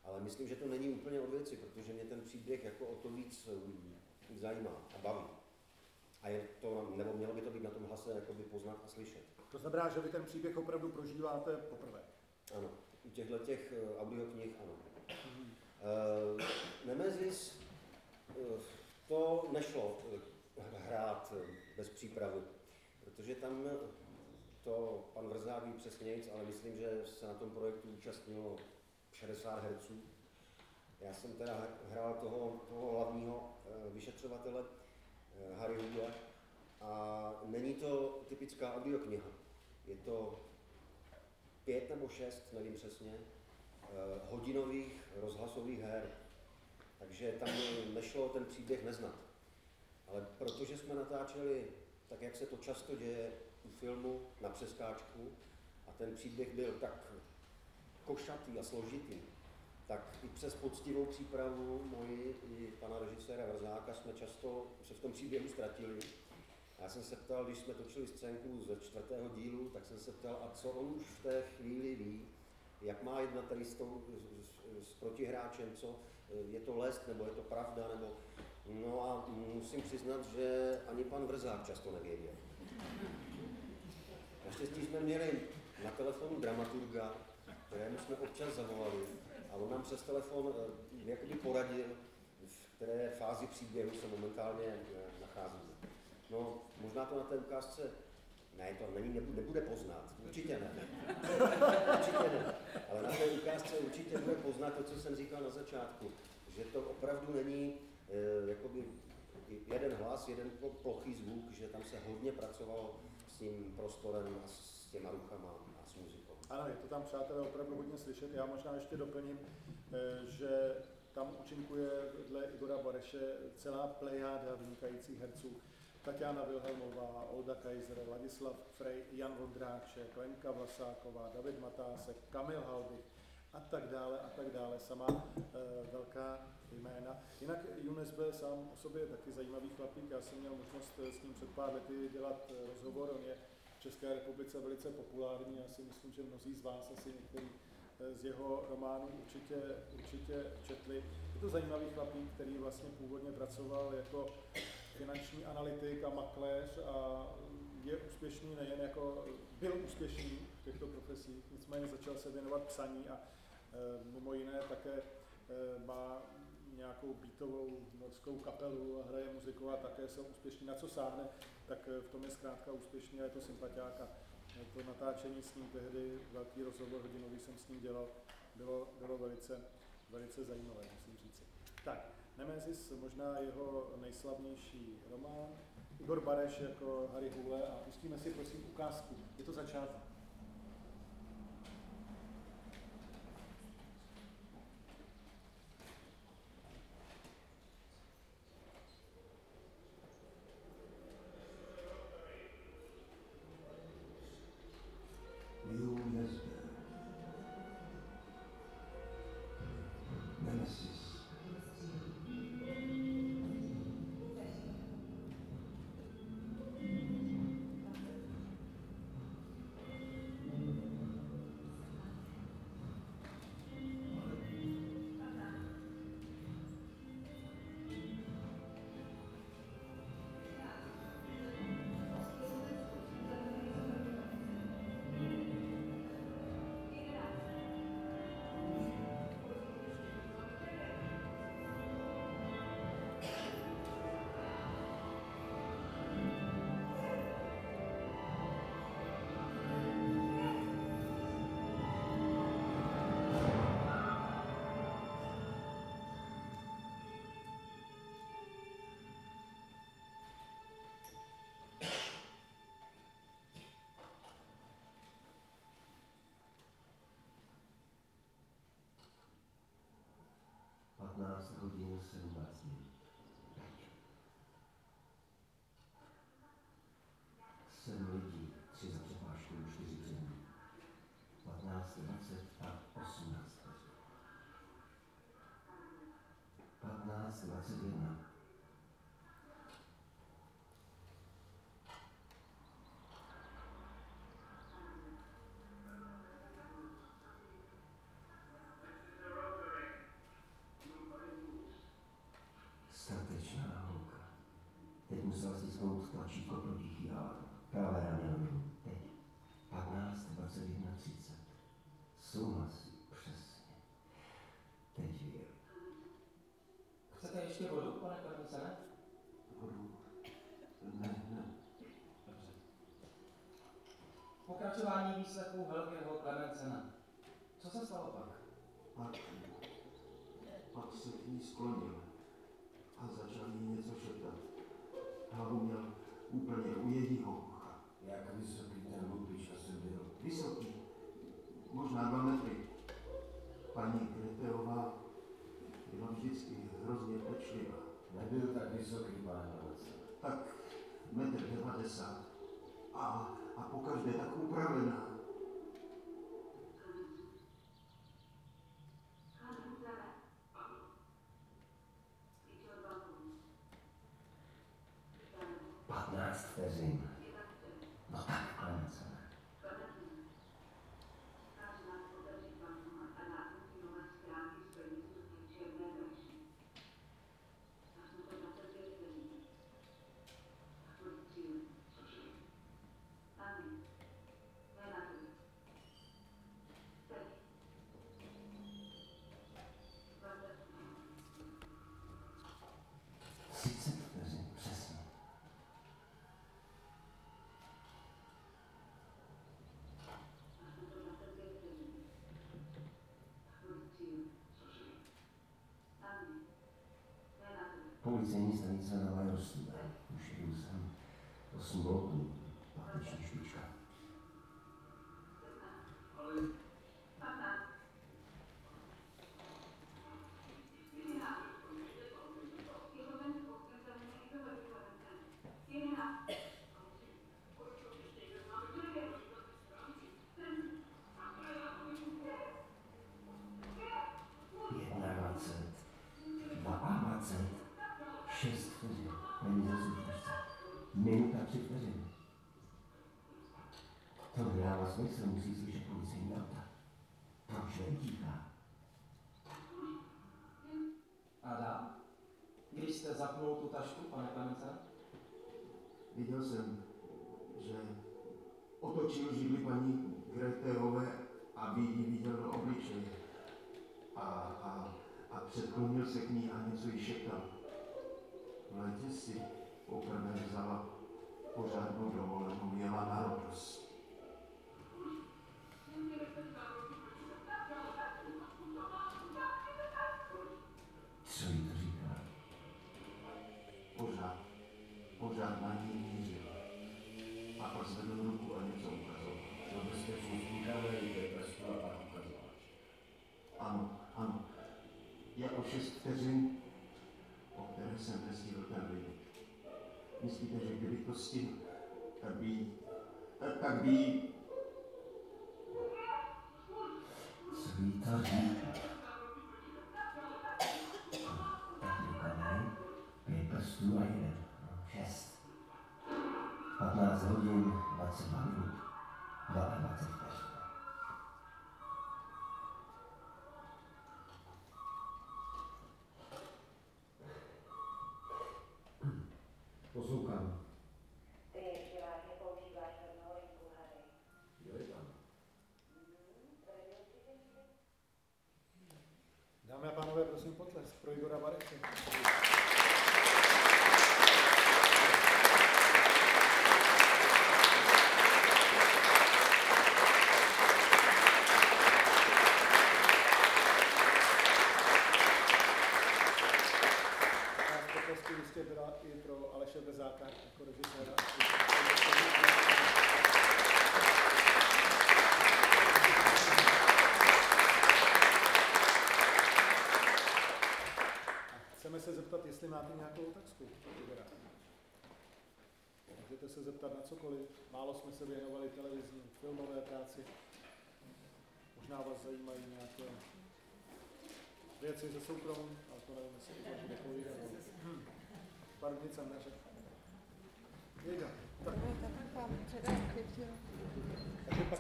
Ale myslím, že to není úplně od věci, protože mě ten příběh jako o to víc eh, zajímá a baví. A je to, nebo mělo by to být na tom hlase jakoby poznat a slyšet. To znamená, že vy ten příběh opravdu prožíváte poprvé. Ano, u těchto těch eh, audioknih ano. Uh, Nemezis, uh, to nešlo hrát bez přípravy, protože tam to pan Vrzák ví přesnějc, ale myslím, že se na tom projektu účastnilo 60 herců. Já jsem teda hr- hrál toho, toho hlavního vyšetřovatele Harry Hooda a není to typická audiokniha. Je to pět nebo šest, nevím přesně, eh, hodinových rozhlasových her. Takže tam nešlo ten příběh neznat. Ale protože jsme natáčeli, tak jak se to často děje u filmu, na přeskáčku, a ten příběh byl tak košatý a složitý, tak i přes poctivou přípravu moji i pana režiséra Vrzáka jsme často se v tom příběhu ztratili. Já jsem se ptal, když jsme točili scénku ze čtvrtého dílu, tak jsem se ptal, a co on už v té chvíli ví, jak má jednat tady s, tou, s, s protihráčem, co je to lest, nebo je to pravda, nebo... No a musím přiznat, že ani pan Vrzák často nevěděl. Naštěstí jsme měli na telefonu dramaturga, kterému jsme občas zavolali a on nám přes telefon eh, jakoby poradil, v které fázi příběhu se momentálně eh, nacházíme. No, možná to na té ukázce ne, to není, nebude, poznat, určitě ne. určitě ne. Ale na té ukázce určitě bude poznat to, co jsem říkal na začátku, že to opravdu není e, jakoby jeden hlas, jeden plochý zvuk, že tam se hodně pracovalo s tím prostorem a s těma ruchama. Ano, je to tam, přátelé, opravdu hodně slyšet. Já možná ještě doplním, e, že tam účinkuje dle Igora Bareše celá plejáda vynikajících herců. Tatiana Vilhelmová, Olda Kaiser, Ladislav Frej, Jan Vondráček, Lenka Vlasáková, David Matásek, Kamil Halbich a tak dále a tak dále. Sama e, velká jména. Jinak Younes byl sám o sobě taky zajímavý chlapík. Já jsem měl možnost eh, s ním před pár lety dělat eh, rozhovor. On je České republice velice populární. Já si myslím, že mnozí z vás asi některý z jeho románů určitě, určitě četli. Je to zajímavý chlapík, který vlastně původně pracoval jako finanční analytik a makléř a je úspěšný nejen jako, byl úspěšný v těchto profesích, nicméně začal se věnovat psaní a e, mimo jiné také e, má nějakou beatovou norskou kapelu a hraje muziku a také jsou úspěšní. Na co sáhne, tak e, v tom je zkrátka úspěšný a je to sympatiák a to natáčení s ním tehdy, velký rozhovor hodinový jsem s ním dělal, bylo, bylo velice, velice zajímavé, musím říct. Tak, Nemesis, možná jeho nejslavnější román, Igor Bareš jako Harry Hule a pustíme si prosím ukázku. Je to začátek. Hodin 17 minut. Sedm lidí, tři za čtyři před 15, 20 a 18 15, 21. stisknout tlačítko proti chytáru. Pravé rameno. Teď. 15, 21, 30. Souhlasí. Přesně. Teď věr. Chcete ještě vodu, pane Karnicene? Vodu? Ne, ne. Dobře. Pokračování výslechu Helgeho Klemencena. Co se stalo pak? Pak, pak se k ní sklonil a začal jí něco šeptat hlavu měl úplně u jejího ucha. Jak vysoký ten lupič asi byl? Vysoký, možná dva metry. Paní Kreteová byla vždycky hrozně pečlivá. Nebyl tak vysoký, pane Hlavece. Tak metr devadesát. A, a pokaždé tak upravená. vteřin. No tak, Klemence. Třicet vteřin, přesně. Policejní stanice na Vajorstvě. Už jsem. Osm bloků. Pateční špička. Jedna dvacet. Dvaadvacet. Šest vteřin. Peníze jsou v tašce. Minuta tři vteřiny. Nedává smysl, musí slyšet policejní auta. Proč neutíká? Adam, když jste zapnul tu tašku, pane Klemence? Viděl jsem, že otočil židli paní Greterové, aby ji viděl do obličeje. A, a, a předklonil se k ní a něco jí šeptal. V létě si poprvé vzala pořádnou dovolenou, jela na Rodos. Co jí to říká? Pořád, pořád na ní mířil. A pak zvedl ruku a něco ukazoval. Do bezpečnostní kamery, kde prstla a ukazovač. Ano, ano. Je o šest vteřin, o které jsem nestihl ten limit. Myslíte, že kdybych to stihl, prosím potlesk pro Igora Bareše. A potlesky jistě byla i pro Aleše Bezáka jako režiséra. A chceme se zeptat, jestli máte nějakou otázku. Igora. Můžete se zeptat na cokoliv. Málo jsme se věnovali televizní, filmové práci. Možná vás zajímají nějaké věci ze soukromí, ale to nevím, jestli Igor bude povídat. Hm. Pár dní jsem neřekl. Jejda. Tak,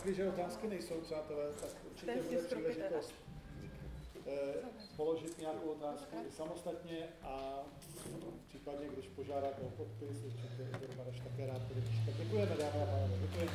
když otázky nejsou, přátelé, tak určitě bude příležitost eh, položit nějakou otázku i samostatně a případně, když požádáte o podpis, určitě Igor Mareš také rád podepíše. Tak děkujeme, dámy a pánové. Děkujeme.